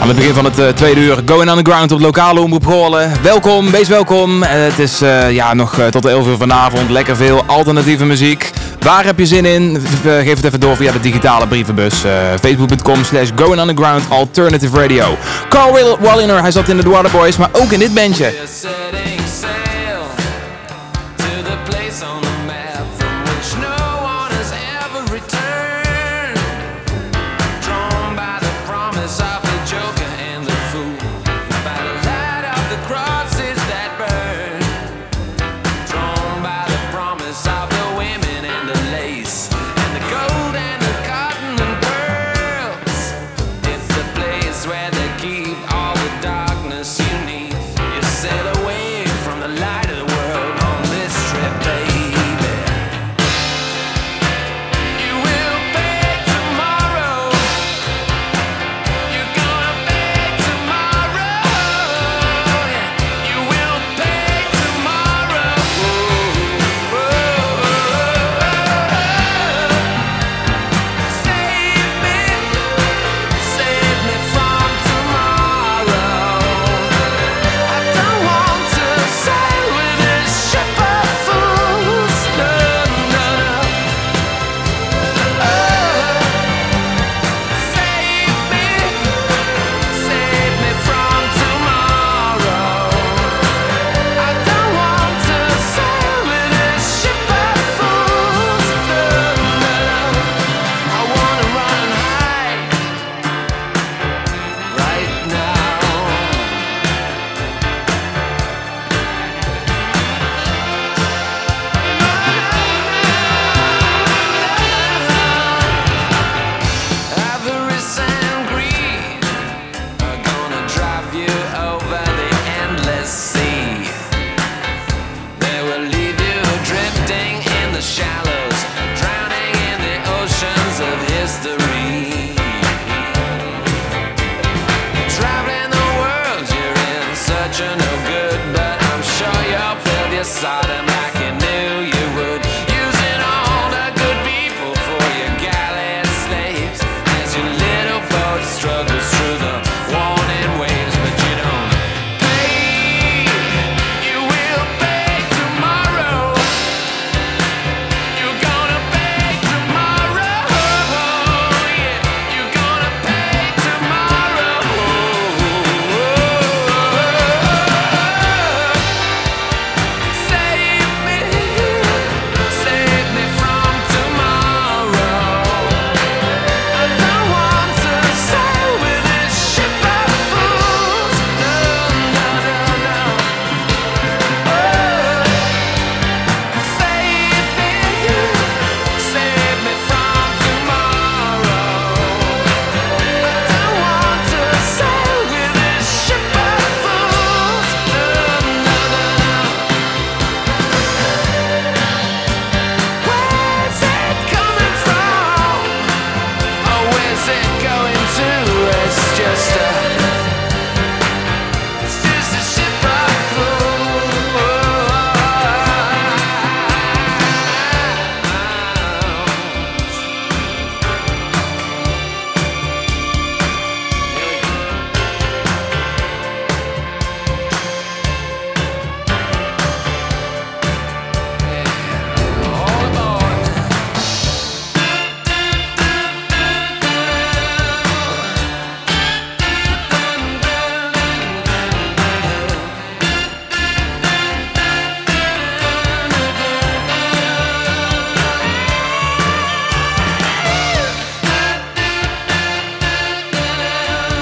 Speaker 4: Aan het begin van het uh, tweede uur, Going Underground op lokale omroep Goorlen. Welkom, wees welkom. Uh, het is ja, nog tot 11 uur vanavond, lekker veel alternatieve muziek. Waar heb je zin in? Geef het even door via de digitale brievenbus. Facebook.com slash Going Underground Alternative Radio. Carl Walliner, hij zat in de Waterboys, maar ook in dit bandje.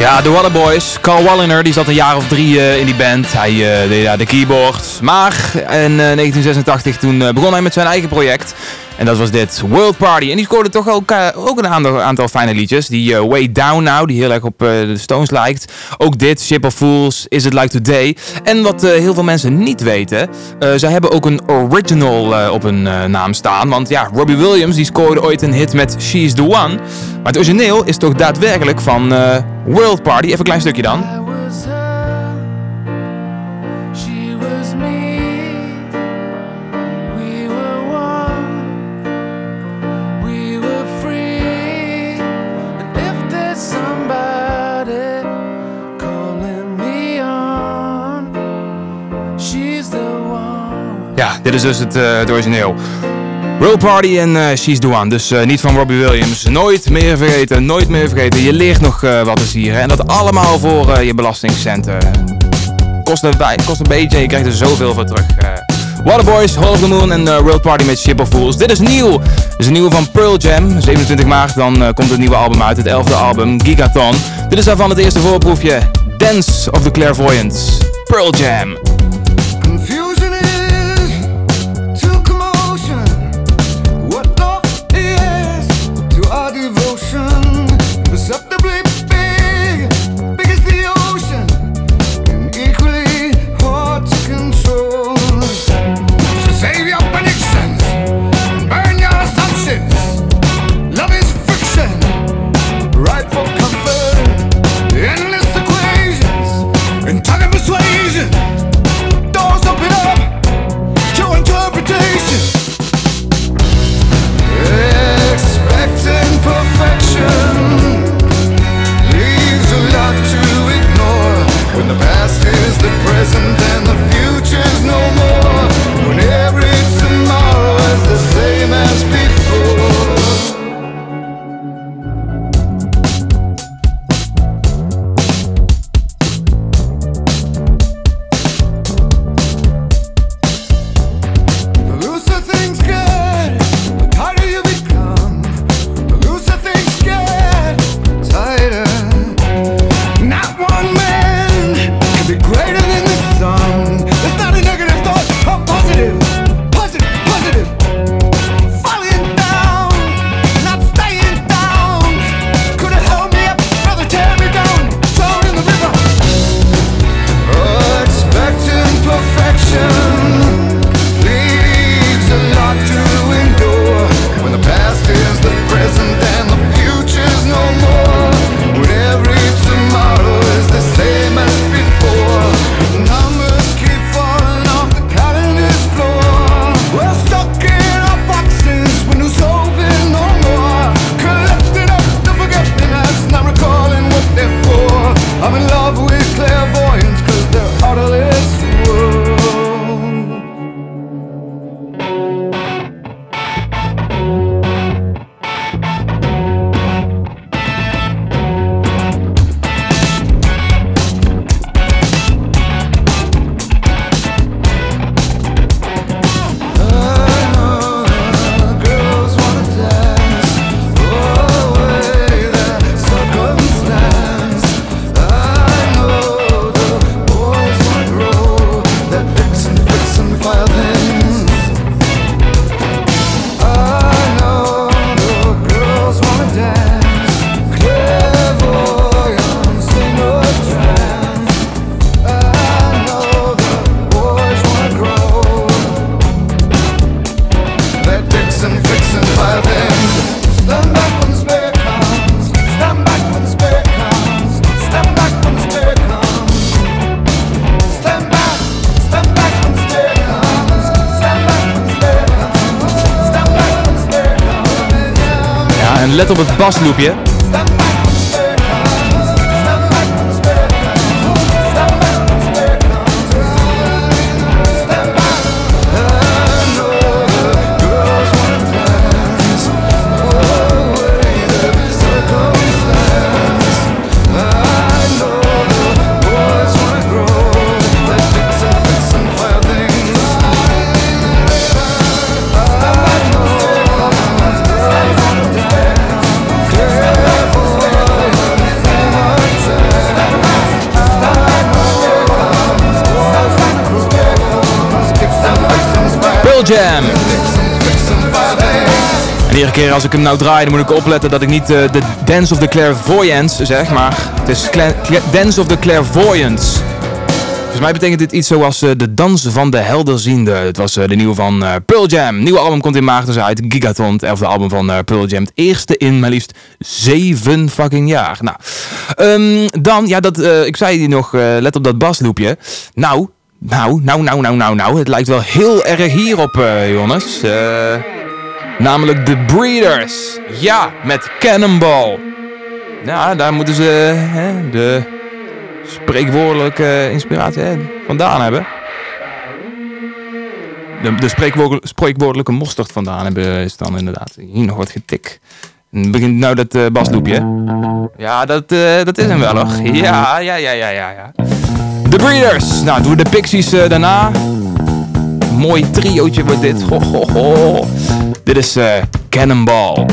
Speaker 4: Ja, de Waterboys. Carl Walliner die zat een jaar of drie uh, in die band. Hij uh, deed ja, de keyboard. Maar in uh, 1986 toen begon hij met zijn eigen project. En dat was dit, World Party. En die scoorde toch ook, uh, ook een aantal, aantal fijne liedjes. Die uh, Way Down Now, die heel erg op uh, de Stones lijkt. Ook dit, Ship of Fools, Is It Like Today. En wat heel veel mensen niet weten, zij hebben ook een original op hun naam staan. Want ja, Robbie Williams die scoorde ooit een hit met She's The One. Maar het origineel is toch daadwerkelijk van World Party. Even een klein stukje dan.
Speaker 17: Dit is dus het, eh, het origineel. World Party en eh, She's the. Dus eh, niet van Robbie Williams. Nooit meer vergeten, nooit meer vergeten. Je leert nog wat eens hier. En dat allemaal voor je belastingcenten. Kost een, kost een beetje en je krijgt er zoveel voor terug. Waterboys, Hall of the Moon en World Party met Ship of Fools. Dit is nieuw. Dit is een nieuwe van Pearl Jam. 27 maart dan komt het nieuwe album uit. Het 11e album, Gigaton. Dit is daarvan het eerste voorproefje. Dance of the Clairvoyants. Pearl Jam. Op het basloopje. Jam. En iedere keer als ik hem nou draai, dan moet ik opletten dat ik niet eh, de Dance of the Clairvoyance zeg, maar het is Dance of the Clairvoyance. Volgens mij betekent dit iets zoals eh, de dans van de helderziende. Het was eh, de nieuwe van Pearl Jam. Nieuwe album komt in maart dus uit. Gigaton, het elfde album van Pearl Jam. Het eerste in maar liefst zeven fucking jaar. Nou, ehm, dan, ja, dat, ik zei nog, let op dat basloopje. Nou, nou, nou, nou, nou, nou, nou. Het lijkt wel heel erg hierop, eh jongens. Eh, namelijk The Breeders. Ja, met Cannonball. Ja, daar moeten ze de spreekwoordelijke inspiratie vandaan hebben.
Speaker 18: de, de spreekwoordelijke, mosterd vandaan hebben, is dan inderdaad. Hier nog wat getik. En begint nou dat basloopje. Ja, dat, dat is hem wel hoor. Ja, ja, ja, ja, ja. ja. Breeders. Nou, doen we de Pixies eh, daarna. Mooi triootje wordt dit. Ho, ho, ho. Dit is eh, Cannonball.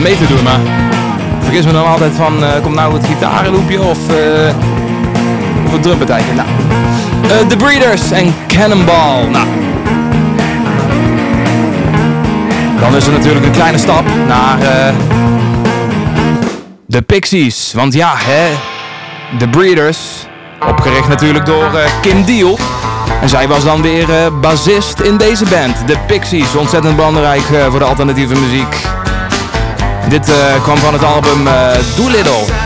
Speaker 18: Mee te doen, maar vergis me dan altijd van, eh, komt nou het gitarenloopje of, eh of het drumpartijtje. Nou, eh, The Breeders en Cannonball. Nou. Dan is er natuurlijk een kleine stap naar de Pixies. Want ja, hè, The Breeders, opgericht natuurlijk door Kim Deal. En zij was dan weer eh, bassist in deze band, de Pixies. Ontzettend belangrijk voor de alternatieve muziek. Dit eh, kwam van het album eh Doolittle.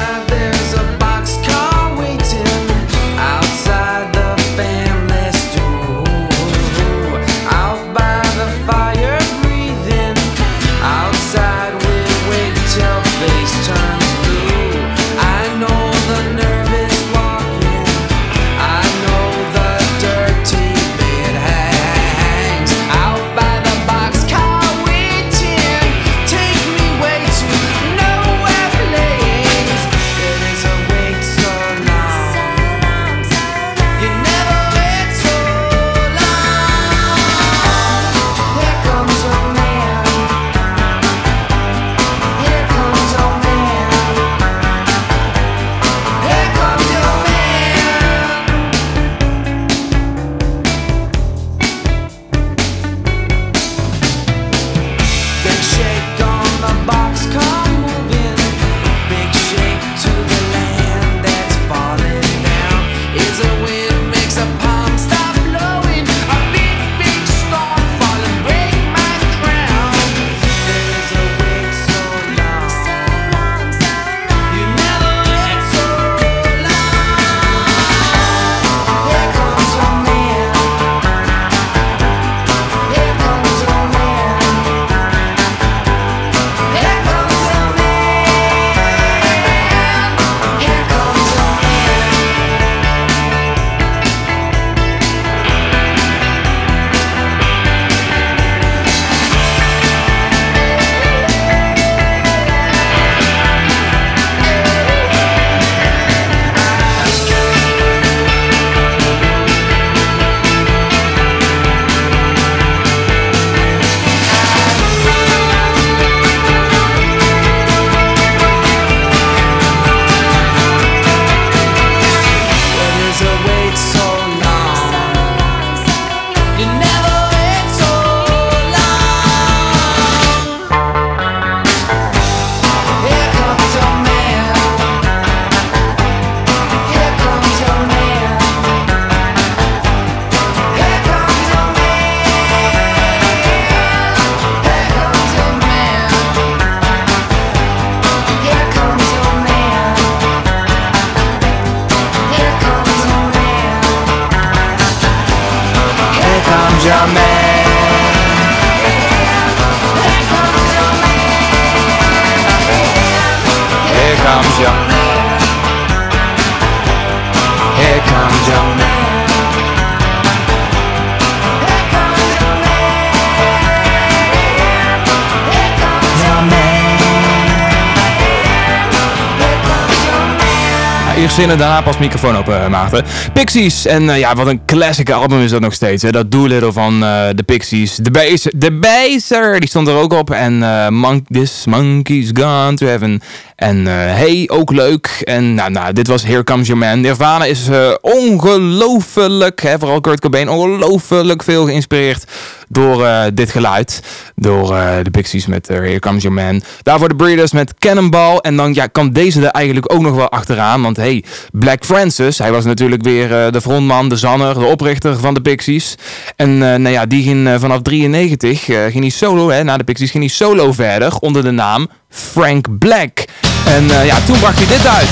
Speaker 4: Eerst zinnen, daarna pas microfoon open, uh. Pixies. En eh, ja, wat een classic album is dat nog steeds. Hè? Dat Doolittle van eh, de Pixies. De Baser, de die stond er ook op. En Monk, This Monkey's Gone to Heaven. En eh, Hey, ook leuk. En nou, nou, dit was Here Comes Your Man. Nirvana is eh ongelooflijk, hè, vooral Kurt Cobain, ongelooflijk veel geïnspireerd door eh, dit geluid. Door de Pixies met Here Comes Your Man. Daarvoor de Breeders met Cannonball. En dan ja, kan deze er eigenlijk ook nog wel achteraan. Want hey, Black Francis, hij was natuurlijk weer de frontman, de zanner, de oprichter van de Pixies. En nou ja, die ging vanaf 93, eh, ging hij solo, hè, na de Pixies, ging hij solo verder onder de naam Frank Black. En eh, ja, toen bracht hij dit uit.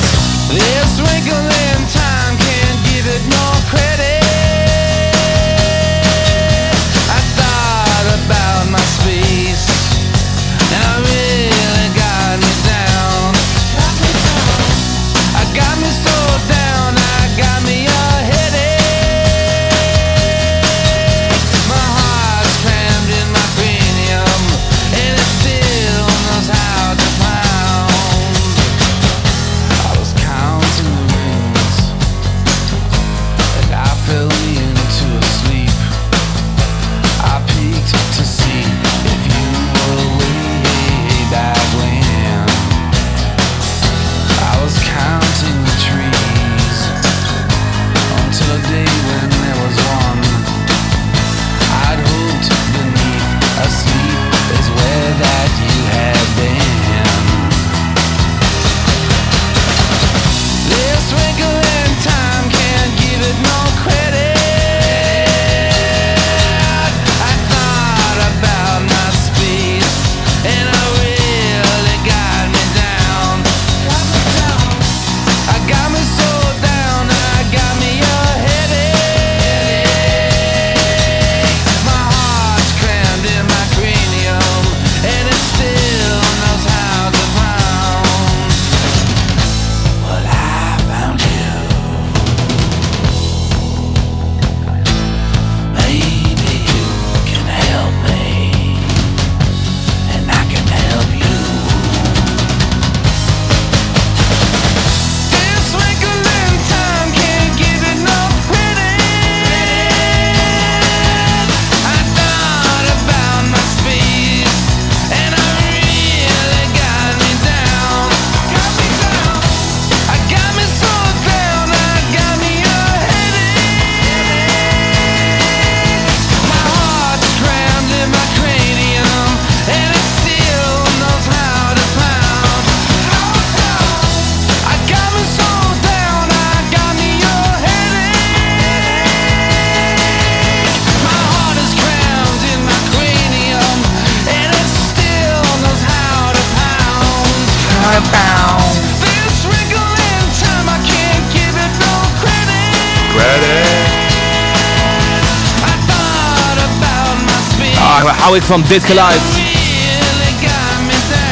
Speaker 4: Van dit geluid.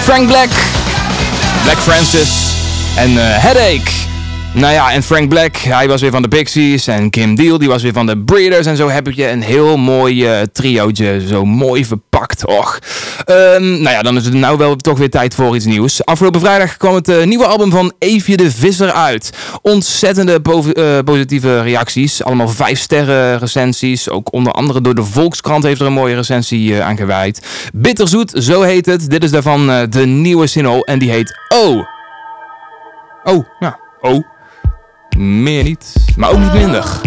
Speaker 4: Frank Black. Black Francis. En eh, Headache. Nou ja, en Frank Black, hij was weer van de Pixies. En Kim Deal, die was weer van de Breeders. En zo heb je een heel mooi eh, triootje. Zo mooi verpakt. Och. Ehm, nou ja, dan is het nou wel toch weer tijd voor iets nieuws. Afgelopen vrijdag kwam het eh, nieuwe album van Eefje de Visser uit. Ontzettende eh, positieve reacties. Allemaal vijf sterren recensies. Ook onder andere door de Volkskrant heeft er een mooie recensie aan gewijd. Bitterzoet, zo heet het. Dit is daarvan de nieuwe single. En die heet Oh. Oh, ja. Oh. Meer niet, maar ook niet minder.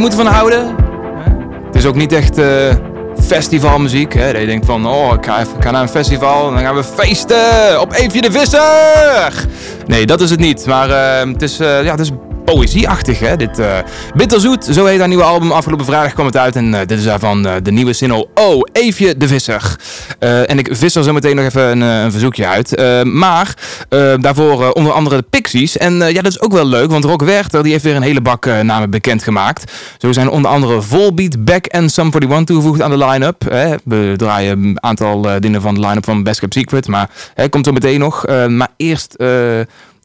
Speaker 19: Je
Speaker 2: moet ervan houden. Het is ook niet echt eh, festivalmuziek. Hè? Dat je denkt van, oh, ik ga, even, naar een festival en dan gaan we feesten op Eefje de Visser. Nee, dat is het niet. Maar eh, het, is, eh, ja, het is poëzieachtig, hè? Dit Bitterzoet, zo heet haar nieuwe album. Afgelopen vrijdag kwam het uit en dit is daarvan de nieuwe single Oh, Eefje de Visser. En ik vis er zo meteen nog even een, een verzoekje uit. Maar eh, daarvoor eh, onder andere de Pixies. En eh, ja, dat is ook wel leuk, want Rock Werchter die heeft weer een hele bak eh, namen bekendgemaakt. Zo zijn onder andere Volbeat, Back en Sum 41 toegevoegd aan de line-up. We draaien een aantal dingen van de line-up van Best Kept Secret, maar hè, komt zo meteen nog. Eh, maar eerst...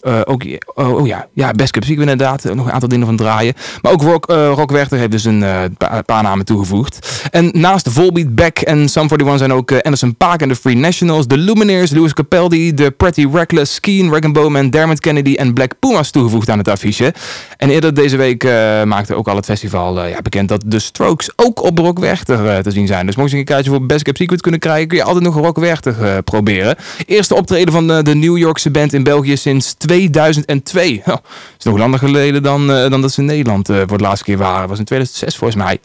Speaker 2: eh, eh, ook, oh, oh ja, ja, Best Kept Secret inderdaad. Nog een aantal dingen van draaien. Maar ook Rock, eh, Werchter heeft dus een eh, pa- paar namen toegevoegd. En naast Volbeat, Beck en Sum 41 zijn ook eh, Anderson Paak en de Free Nationals, de Lumineers, Louis Capaldi, de Pretty Reckless, Keen, Rag Bowman, Dermot Kennedy en Black Pumas toegevoegd aan het affiche. En eerder deze week eh, maakte ook al het festival eh, ja, bekend dat de Strokes ook op Rock Werchter eh, te zien zijn. Dus mocht je een kaartje voor Best Kept Secret kunnen krijgen, kun je altijd nog Rock Werchter eh, proberen. Eerste optreden van eh, de New Yorkse band in België sinds 2002. [laughs] Dat is nog langer geleden dan, eh, dan dat ze in Nederland eh, voor het laatste keer waren. Dat was in 2006 volgens mij.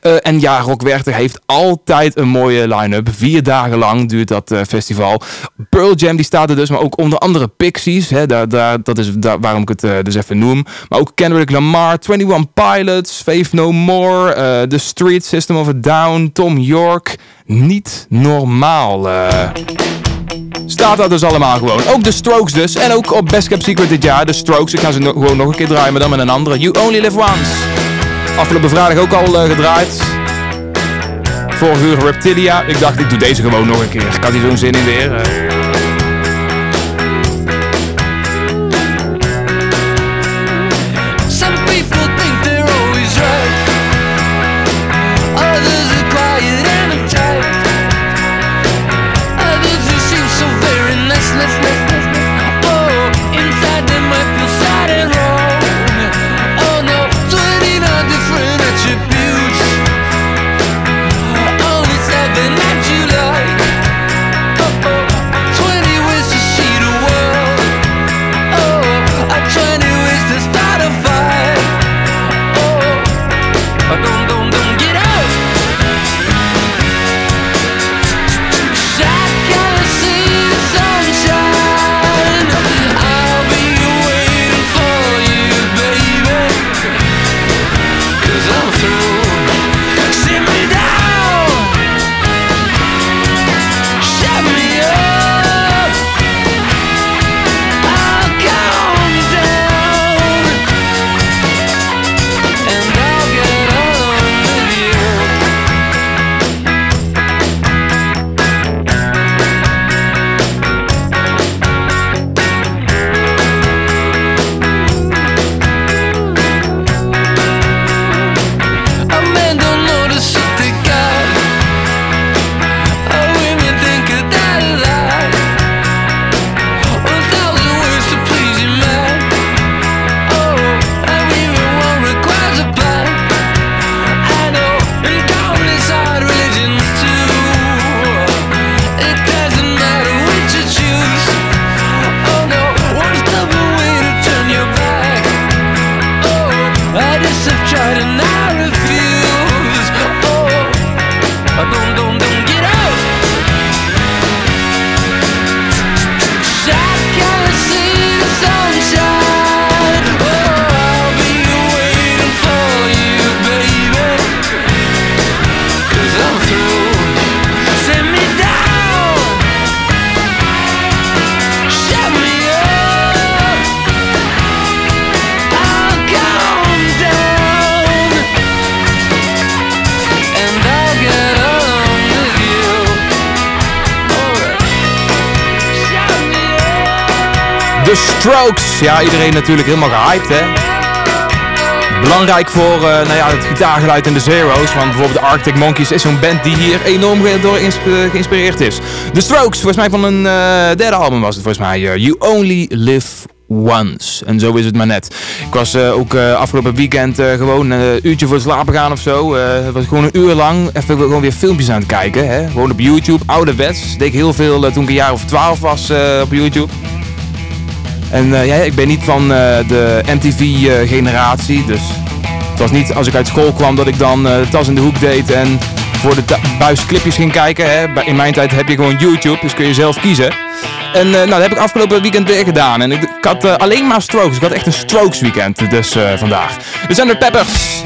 Speaker 2: Eh, en ja, Rock Werchter heeft altijd een mooie line-up. Vier dagen lang duurt dat festival. Pearl Jam die staat er dus, maar ook onder andere Pixies. Hè, daar, daar, dat is waarom ik het dus even noem. Maar ook Kendrick Lamar, 21 Pilots, Faith No More, The Street, System of a Down, Tom York. Niet normaal. Eh. Staat dat dus allemaal gewoon. Ook de Strokes dus. En ook op Best Kept Secret dit jaar. De Strokes. Ik ga ze gewoon nog een keer draaien, maar dan met een andere. You Only Live Once. Afgelopen vrijdag ook al eh, gedraaid. Vorige uur Reptilia. Ik dacht, ik doe deze gewoon nog een keer. Ik had hier zo'n zin in weer.
Speaker 20: ja iedereen natuurlijk helemaal gehyped, hè? Belangrijk voor eh, nou ja, het gitaargeluid in de Zero's. Want bijvoorbeeld de Arctic Monkeys is zo'n band die hier enorm door eh, geïnspireerd is. The Strokes, volgens mij van een eh, derde album was het volgens mij. You Only Live Once. En zo is het maar net. Ik was ook afgelopen weekend gewoon een uurtje voor het slapen gaan of zo. het was gewoon een uur lang even gewoon weer filmpjes aan het kijken. Hè? Gewoon op YouTube, ouderwets. Deed ik heel veel toen ik een jaar of twaalf was op YouTube. En eh, ja, ik ben niet van eh, de MTV-generatie, eh, dus het was niet als ik uit school kwam dat ik dan de tas in de hoek deed en voor de buis clipjes ging kijken. Hè. In mijn tijd heb je gewoon YouTube, dus kun je zelf kiezen. En nou, dat heb ik afgelopen weekend weer gedaan. En ik, had alleen maar strokes. Ik had echt een strokes weekend dus vandaag. We zijn de Peppers.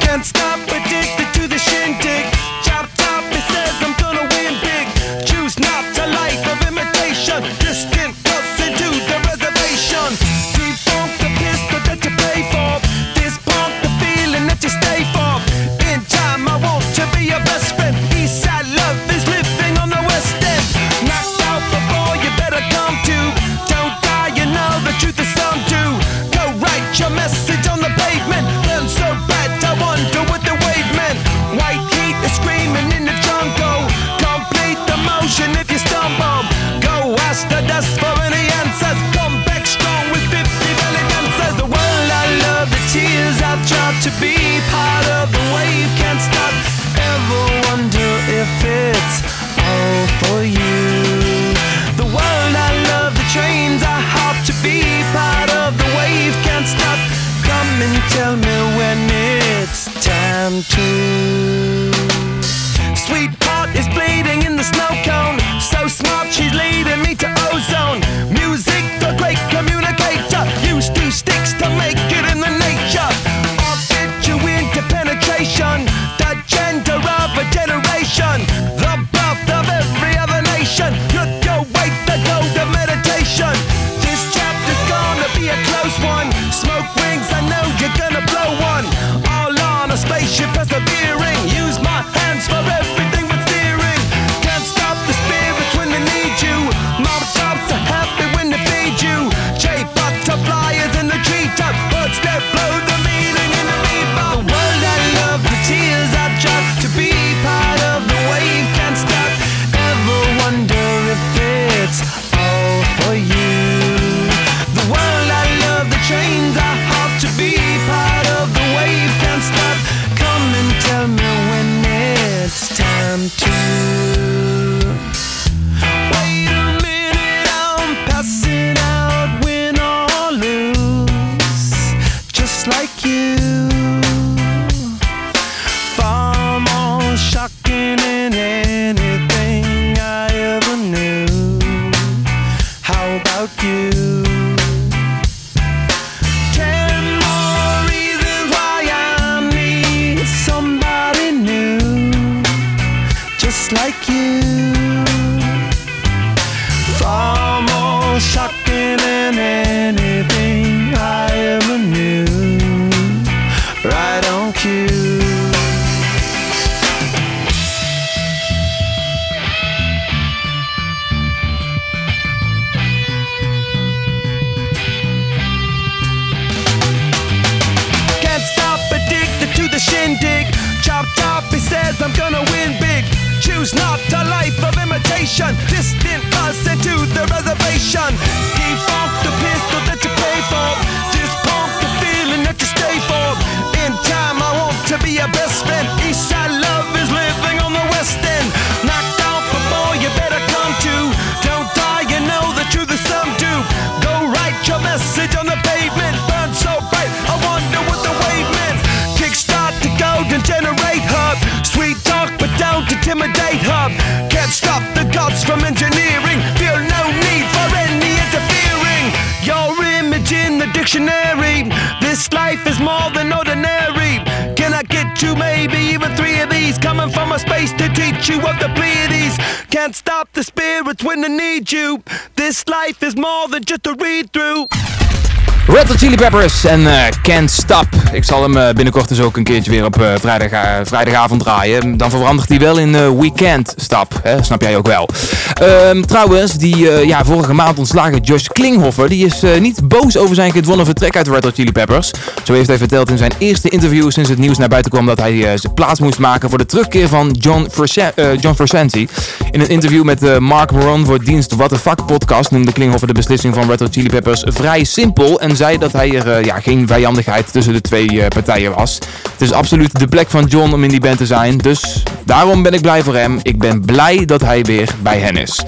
Speaker 2: Chili Peppers en eh, Can't Stop. Ik zal hem eh, binnenkort dus ook een keertje weer op eh, vrijdag, vrijdagavond draaien. Dan verandert hij wel in Weekend Stop. Hè? Snap jij ook wel. Ehm, trouwens, die ja, vorige maand ontslagen Josh Klinghoffer... die is niet boos over zijn gedwongen vertrek uit Red Hot Chili Peppers. Zo heeft hij verteld in zijn eerste interview sinds het nieuws naar buiten kwam... dat hij zijn plaats moest maken voor de terugkeer van John, Frusci- John Frusciante. In een interview met Mark Moron voor dienst What the Fuck podcast... noemde Klinghoffer de beslissing van Red Hot Chili Peppers vrij simpel... en zei dat hij er eh, ja, geen vijandigheid tussen de twee eh, partijen was. Het is absoluut de plek van John om in die band te zijn. Dus daarom ben ik blij voor hem. Ik ben blij dat hij weer bij hen is.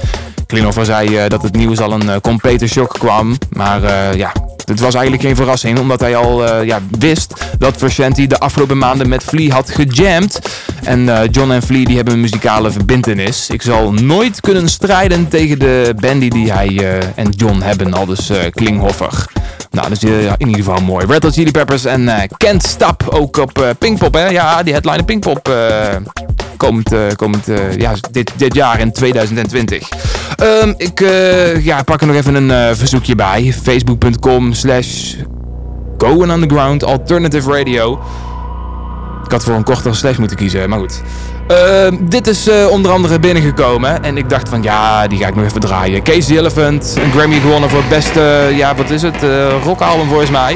Speaker 2: Klinghoffer zei eh, dat het nieuws al een eh, complete shock kwam. Maar eh, ja, het was eigenlijk geen verrassing. Omdat hij al ja, wist dat Frusciante de afgelopen maanden met Flea had gejamd. En John en Flea die hebben een muzikale verbintenis. Ik zal nooit kunnen strijden tegen de bandy die hij en John hebben. Al dus Klinghoffer. Nou, dat is in ieder geval mooi. Red Hot Chili Peppers en Kent Stap ook op Pinkpop. Hè? Ja, die headline Pinkpop komend, eh, komend eh, ja, dit, dit jaar in 2020. Ehm, ik eh, ja, pak er nog even een verzoekje bij. Facebook.com slash Going Underground Alternative Radio. Ik had voor een kortere slash moeten kiezen, maar goed. Ehm, dit is onder andere binnengekomen. En ik dacht van ja, die ga ik nog even draaien. Casey Elephant, een Grammy gewonnen voor het beste, ja wat is het, rockalbum volgens mij.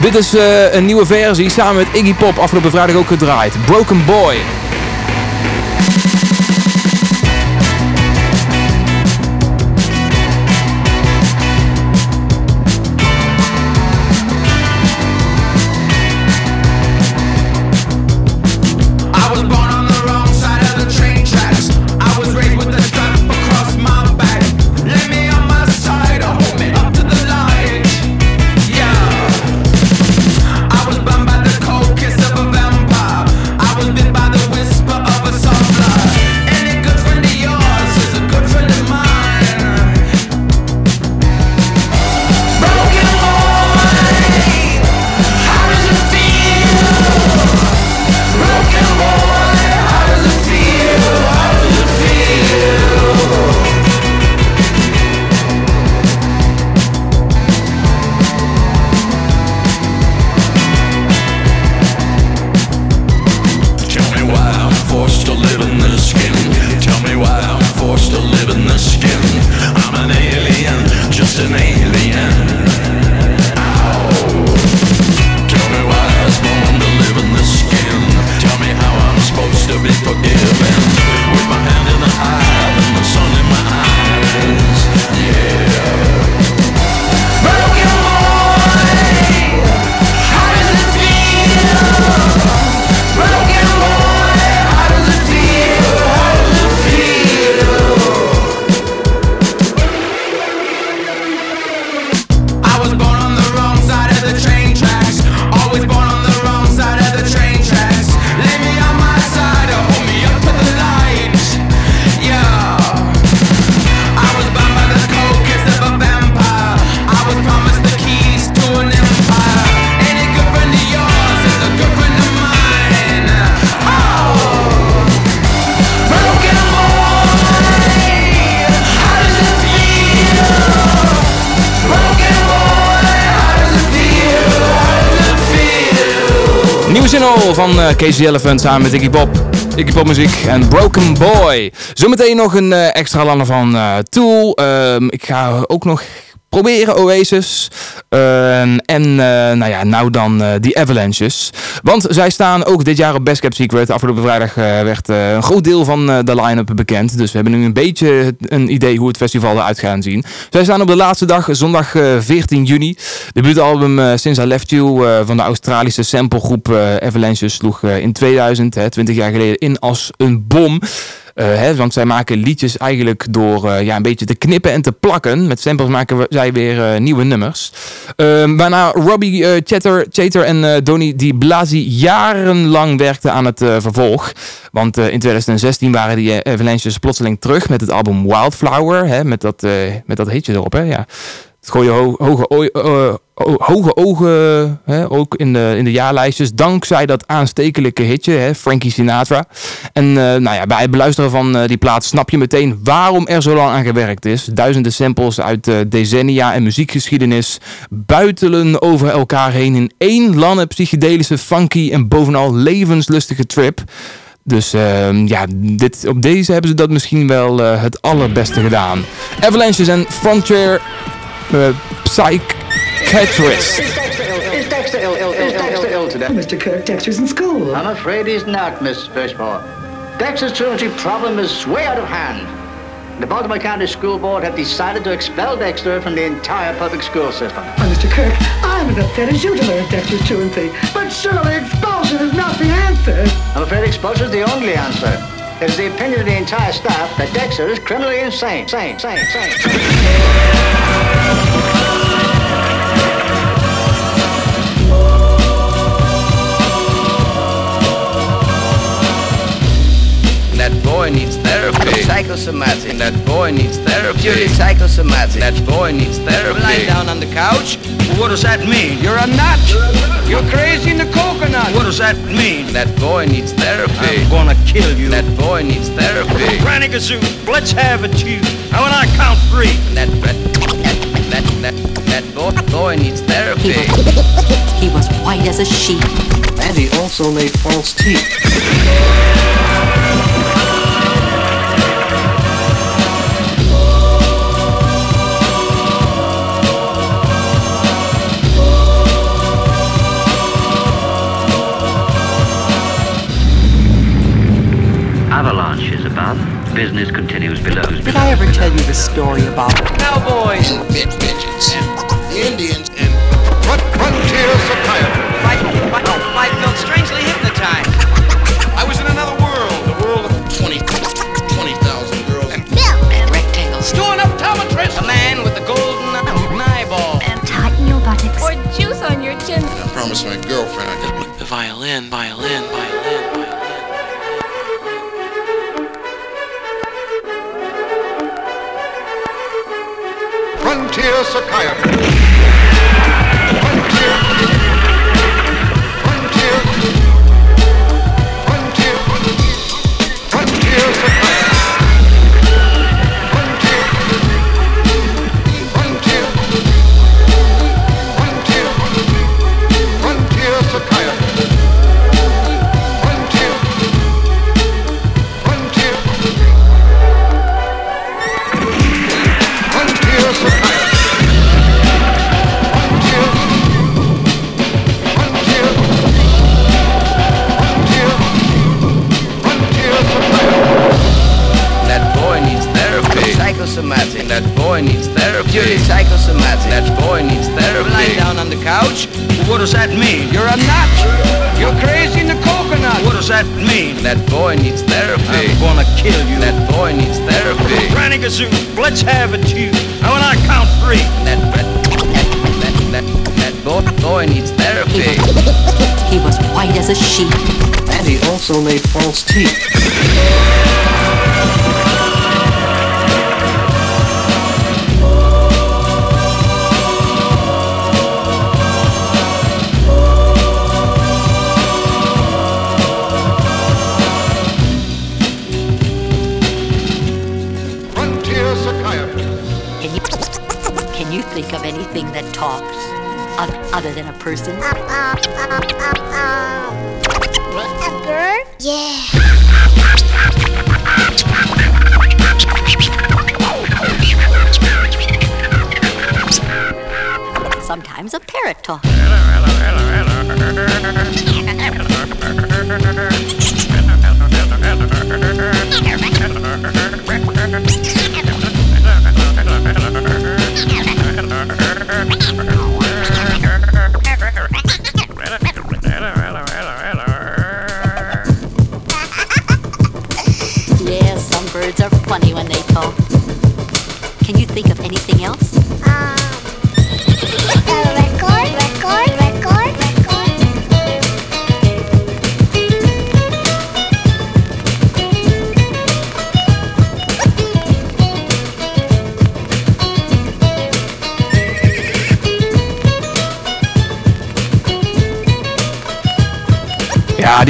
Speaker 2: Dit is een nieuwe versie samen met Iggy Pop afgelopen vrijdag ook gedraaid. Broken Boy.
Speaker 21: Yeah.
Speaker 2: Eh, Casey Elephant samen met Iggy Pop. Iggy Pop muziek en Broken Boy. Zometeen nog een eh, extra lander van eh, Tool. Ehm, ik ga ook nog proberen Oasis. Ehm, en eh, nou ja, nou dan eh die Avalanches. Want zij staan ook dit jaar op Best Kept Secret. Afgelopen vrijdag eh, werd een groot deel van de line-up bekend. Dus we hebben nu een beetje een idee hoe het festival eruit gaat zien. Zij staan op de laatste dag, zondag eh, 14 juni. Debuutalbum Since I Left You van de Australische samplegroep Avalanches sloeg in 2000, hè, 20 jaar geleden, in als een bom. Eh, hè, want zij maken liedjes eigenlijk door eh, ja, een beetje te knippen en te plakken. Met samples maken we, zij weer eh, nieuwe nummers. Ehm, waarna Robbie Chatter, Chater en Donny Di Blasi jarenlang werkten aan het vervolg. Want in 2016 waren die Avalanches plotseling terug met het album Wildflower. Hè, met, dat, met dat hitje erop. Hè, ja. Het gooien ho- hoge, hoge ogen hè, ook in de, in de jaarlijstjes. Dankzij dat aanstekelijke hitje, hè, Frankie Sinatra. En eh, nou ja, bij het beluisteren van eh, die plaat snap je meteen waarom er zo lang aan gewerkt is. Duizenden samples uit eh, decennia en muziekgeschiedenis buitelen over elkaar heen in één lange psychedelische, funky en bovenal levenslustige trip. Dus ehm, ja, dit, op deze hebben ze dat misschien wel het allerbeste gedaan. Avalanches en Frontier uh, Psychiatrist.
Speaker 22: Is Dexter ill, ill, ill, ill, ill, ill today? Mr. Kirk, Dexter's in school. I'm afraid he's not, Miss Fishmore. Dexter's truancy problem is way out of hand. The Baltimore County School Board have decided to expel Dexter from the entire public school system.
Speaker 23: Oh, Mr. Kirk, I'm as upset as you to learn Dexter's truancy. But surely expulsion is not the answer.
Speaker 22: I'm afraid expulsion is the only answer. It is the opinion of the entire staff that Dexter is criminally insane. Sane, sane, sane.
Speaker 24: Boy needs therapy.
Speaker 22: Psychosomatic.
Speaker 24: That boy needs therapy.
Speaker 22: Purely psychosomatic.
Speaker 24: That boy needs therapy.
Speaker 22: Lie down
Speaker 24: on the couch. What does that mean? You're a nut. You're crazy in the coconut. What does that mean? That boy needs therapy. I'm gonna kill you. That boy needs therapy.
Speaker 25: Granny Gazoo, let's have it you. Now when I count three.
Speaker 24: That that that that, that boy, boy needs therapy.
Speaker 26: He was white as a sheet.
Speaker 22: And he also made false teeth.
Speaker 27: Business continues below.
Speaker 26: Did I ever tell you the story about
Speaker 24: Cowboys.
Speaker 27: Bitch, bitches.
Speaker 24: Indians and
Speaker 25: frontier psychiatry.
Speaker 24: Life, life, life felt strangely hypnotized. I was in another world, the world of 20, 20,000 girls. And milk and
Speaker 26: rectangles?
Speaker 24: Doing optometrist. A man with a golden eyeball.
Speaker 26: And tighten your buttocks.
Speaker 27: Or juice on your chin.
Speaker 24: I promised my girlfriend I'd get
Speaker 27: The violin, violin, violin,
Speaker 25: Frontier psychiatry.
Speaker 24: Therapy.
Speaker 25: Granny Gazoo, let's have it you. Now when I count three.
Speaker 24: That that that that, that boy, boy needs therapy.
Speaker 26: He was white as a sheet.
Speaker 22: And he also made false teeth.
Speaker 26: Person?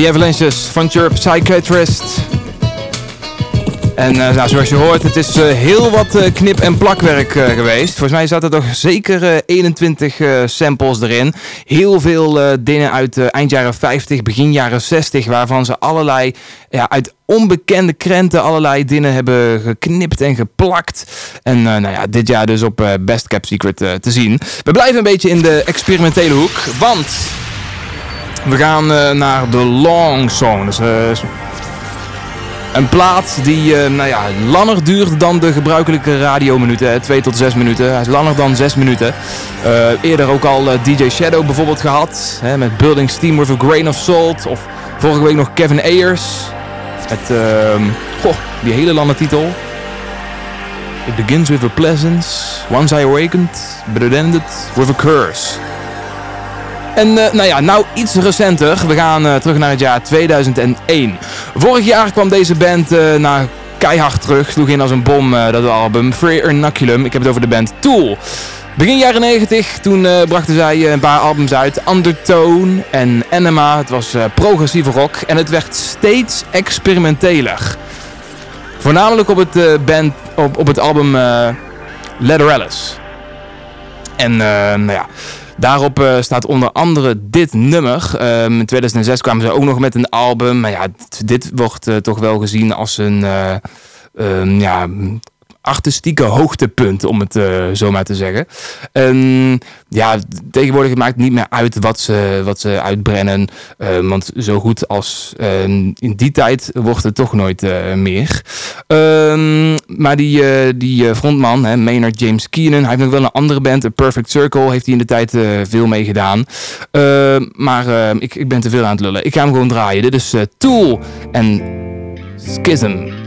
Speaker 2: Die Avalanches van Your Psychiatrist. En eh, nou, zoals je hoort, het is eh, heel wat eh, knip- en plakwerk geweest. Volgens mij zaten er toch zeker eh, 21 eh, samples erin. Heel veel dingen uit eind jaren 50, begin jaren 60, waarvan ze allerlei ja, uit onbekende krenten allerlei dingen hebben geknipt en geplakt. En nou ja, dit jaar dus op Best Kept Secret te zien. We blijven een beetje in de experimentele hoek, want we gaan eh, naar de long song. Dus, een plaat die eh, nou ja, langer duurt dan de gebruikelijke radiominuten. hè, 2 tot 6 minuten. Hij is langer dan 6 minuten. Eerder ook al DJ Shadow bijvoorbeeld gehad. Hè, met Building Steam with a Grain of Salt. Of vorige week nog Kevin Ayers. Met ehm, goh, die hele lange titel. It begins with a pleasance. Once I awakened, but it ended with a curse. En eh, nou ja, nou iets recenter. We gaan eh, terug naar het jaar 2001. Vorig jaar kwam deze band eh naar keihard terug. Sloeg in als een bom, dat album. Free Inoculum. Ik heb het over de band Tool. Begin jaren 90, toen brachten zij een paar albums uit. Undertone en Enema. Het was progressieve rock. En het werd steeds experimenteler. Voornamelijk op het, band, op, op het album Letter Alice. En nou ja, daarop eh, staat onder andere dit nummer. Ehm, in 2006 kwamen ze ook nog met een album. Maar ja, dit, wordt eh, toch wel gezien als een eh, ehm, ja, artistieke hoogtepunt, om het eh, zo maar te zeggen. En ja, tegenwoordig maakt het niet meer uit wat ze, wat ze uitbrennen. Ehm, want zo goed als ehm, in die tijd wordt het toch nooit eh, meer. Ehm, maar die, eh, die frontman, hè, Maynard James Keenan, hij heeft nog wel een andere band, A Perfect Circle, heeft hij in de tijd veel mee gedaan. Ehm, maar ehm, ik, ik ben te veel aan het lullen. Ik ga hem gewoon draaien. Dit is Tool en Schism.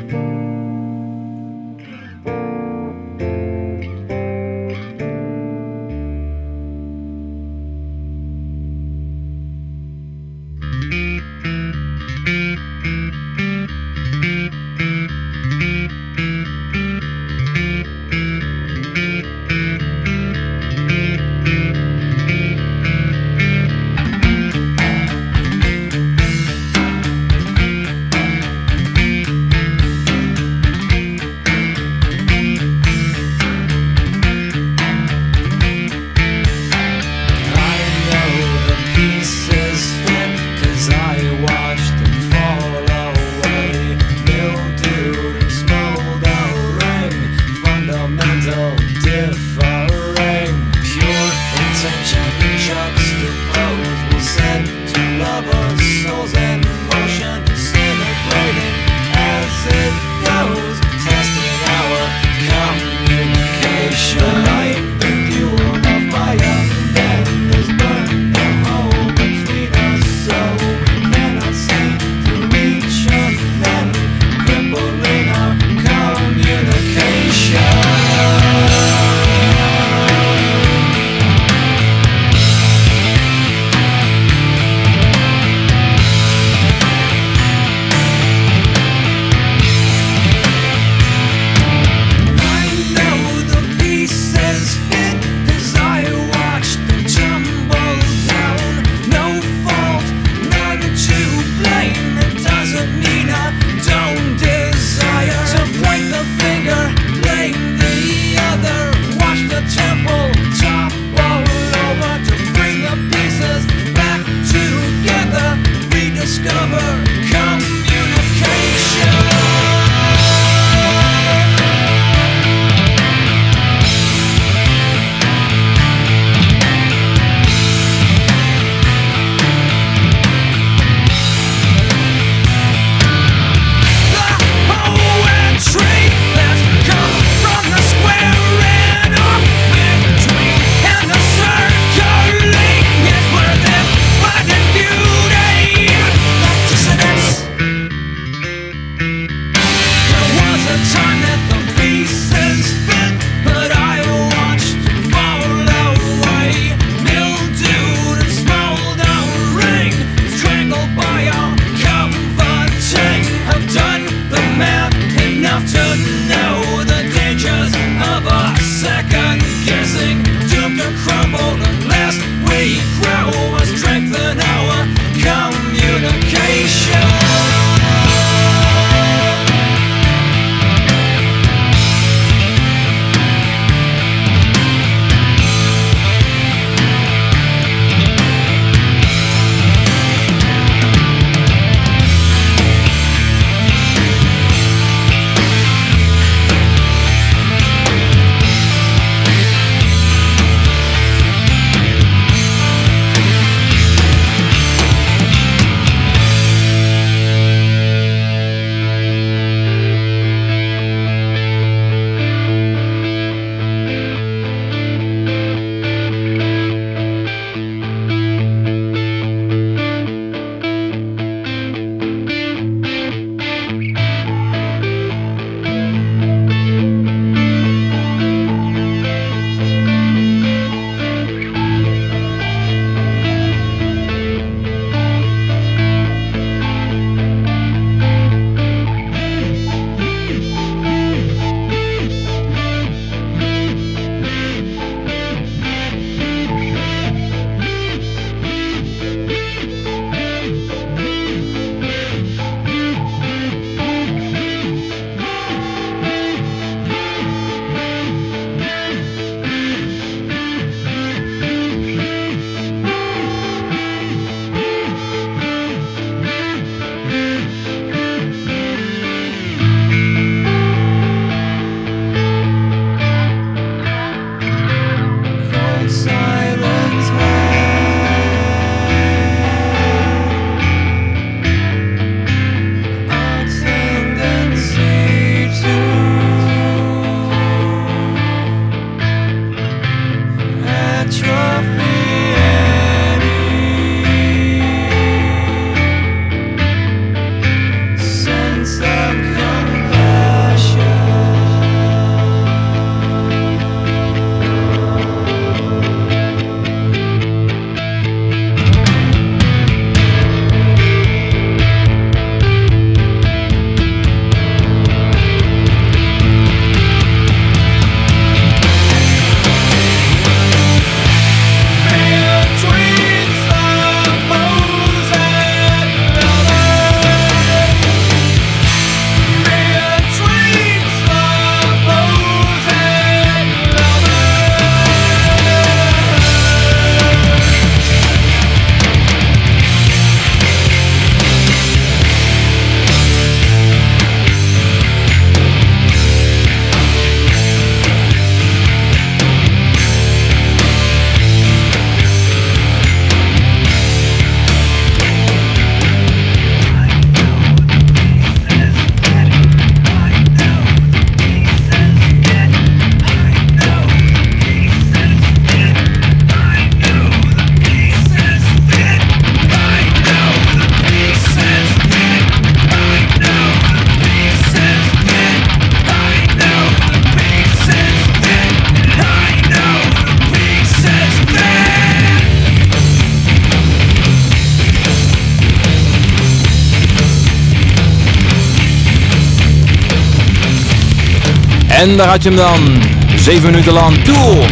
Speaker 2: En daar had je hem dan. 7 minuten lang Tool.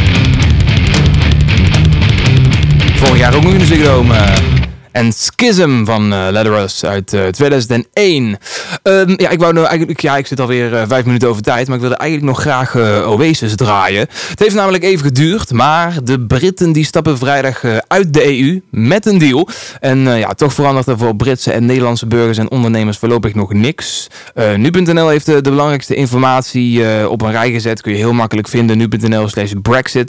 Speaker 2: Vorig jaar ook nog in de. En Schism van eh Leatherus uit eh, 2001. Ehm, ja, ik wou nou eigenlijk, ja, ik zit alweer eh, vijf minuten over tijd, maar ik wilde eigenlijk nog graag eh, Oasis draaien. Het heeft namelijk even geduurd, maar de Britten die stappen vrijdag eh, uit de EU met een deal. En ja, toch verandert er voor Britse en Nederlandse burgers en ondernemers voorlopig nog niks. Nu.nl heeft de, belangrijkste informatie op een rij gezet. Kun je heel makkelijk vinden. Nu.nl slash Brexit.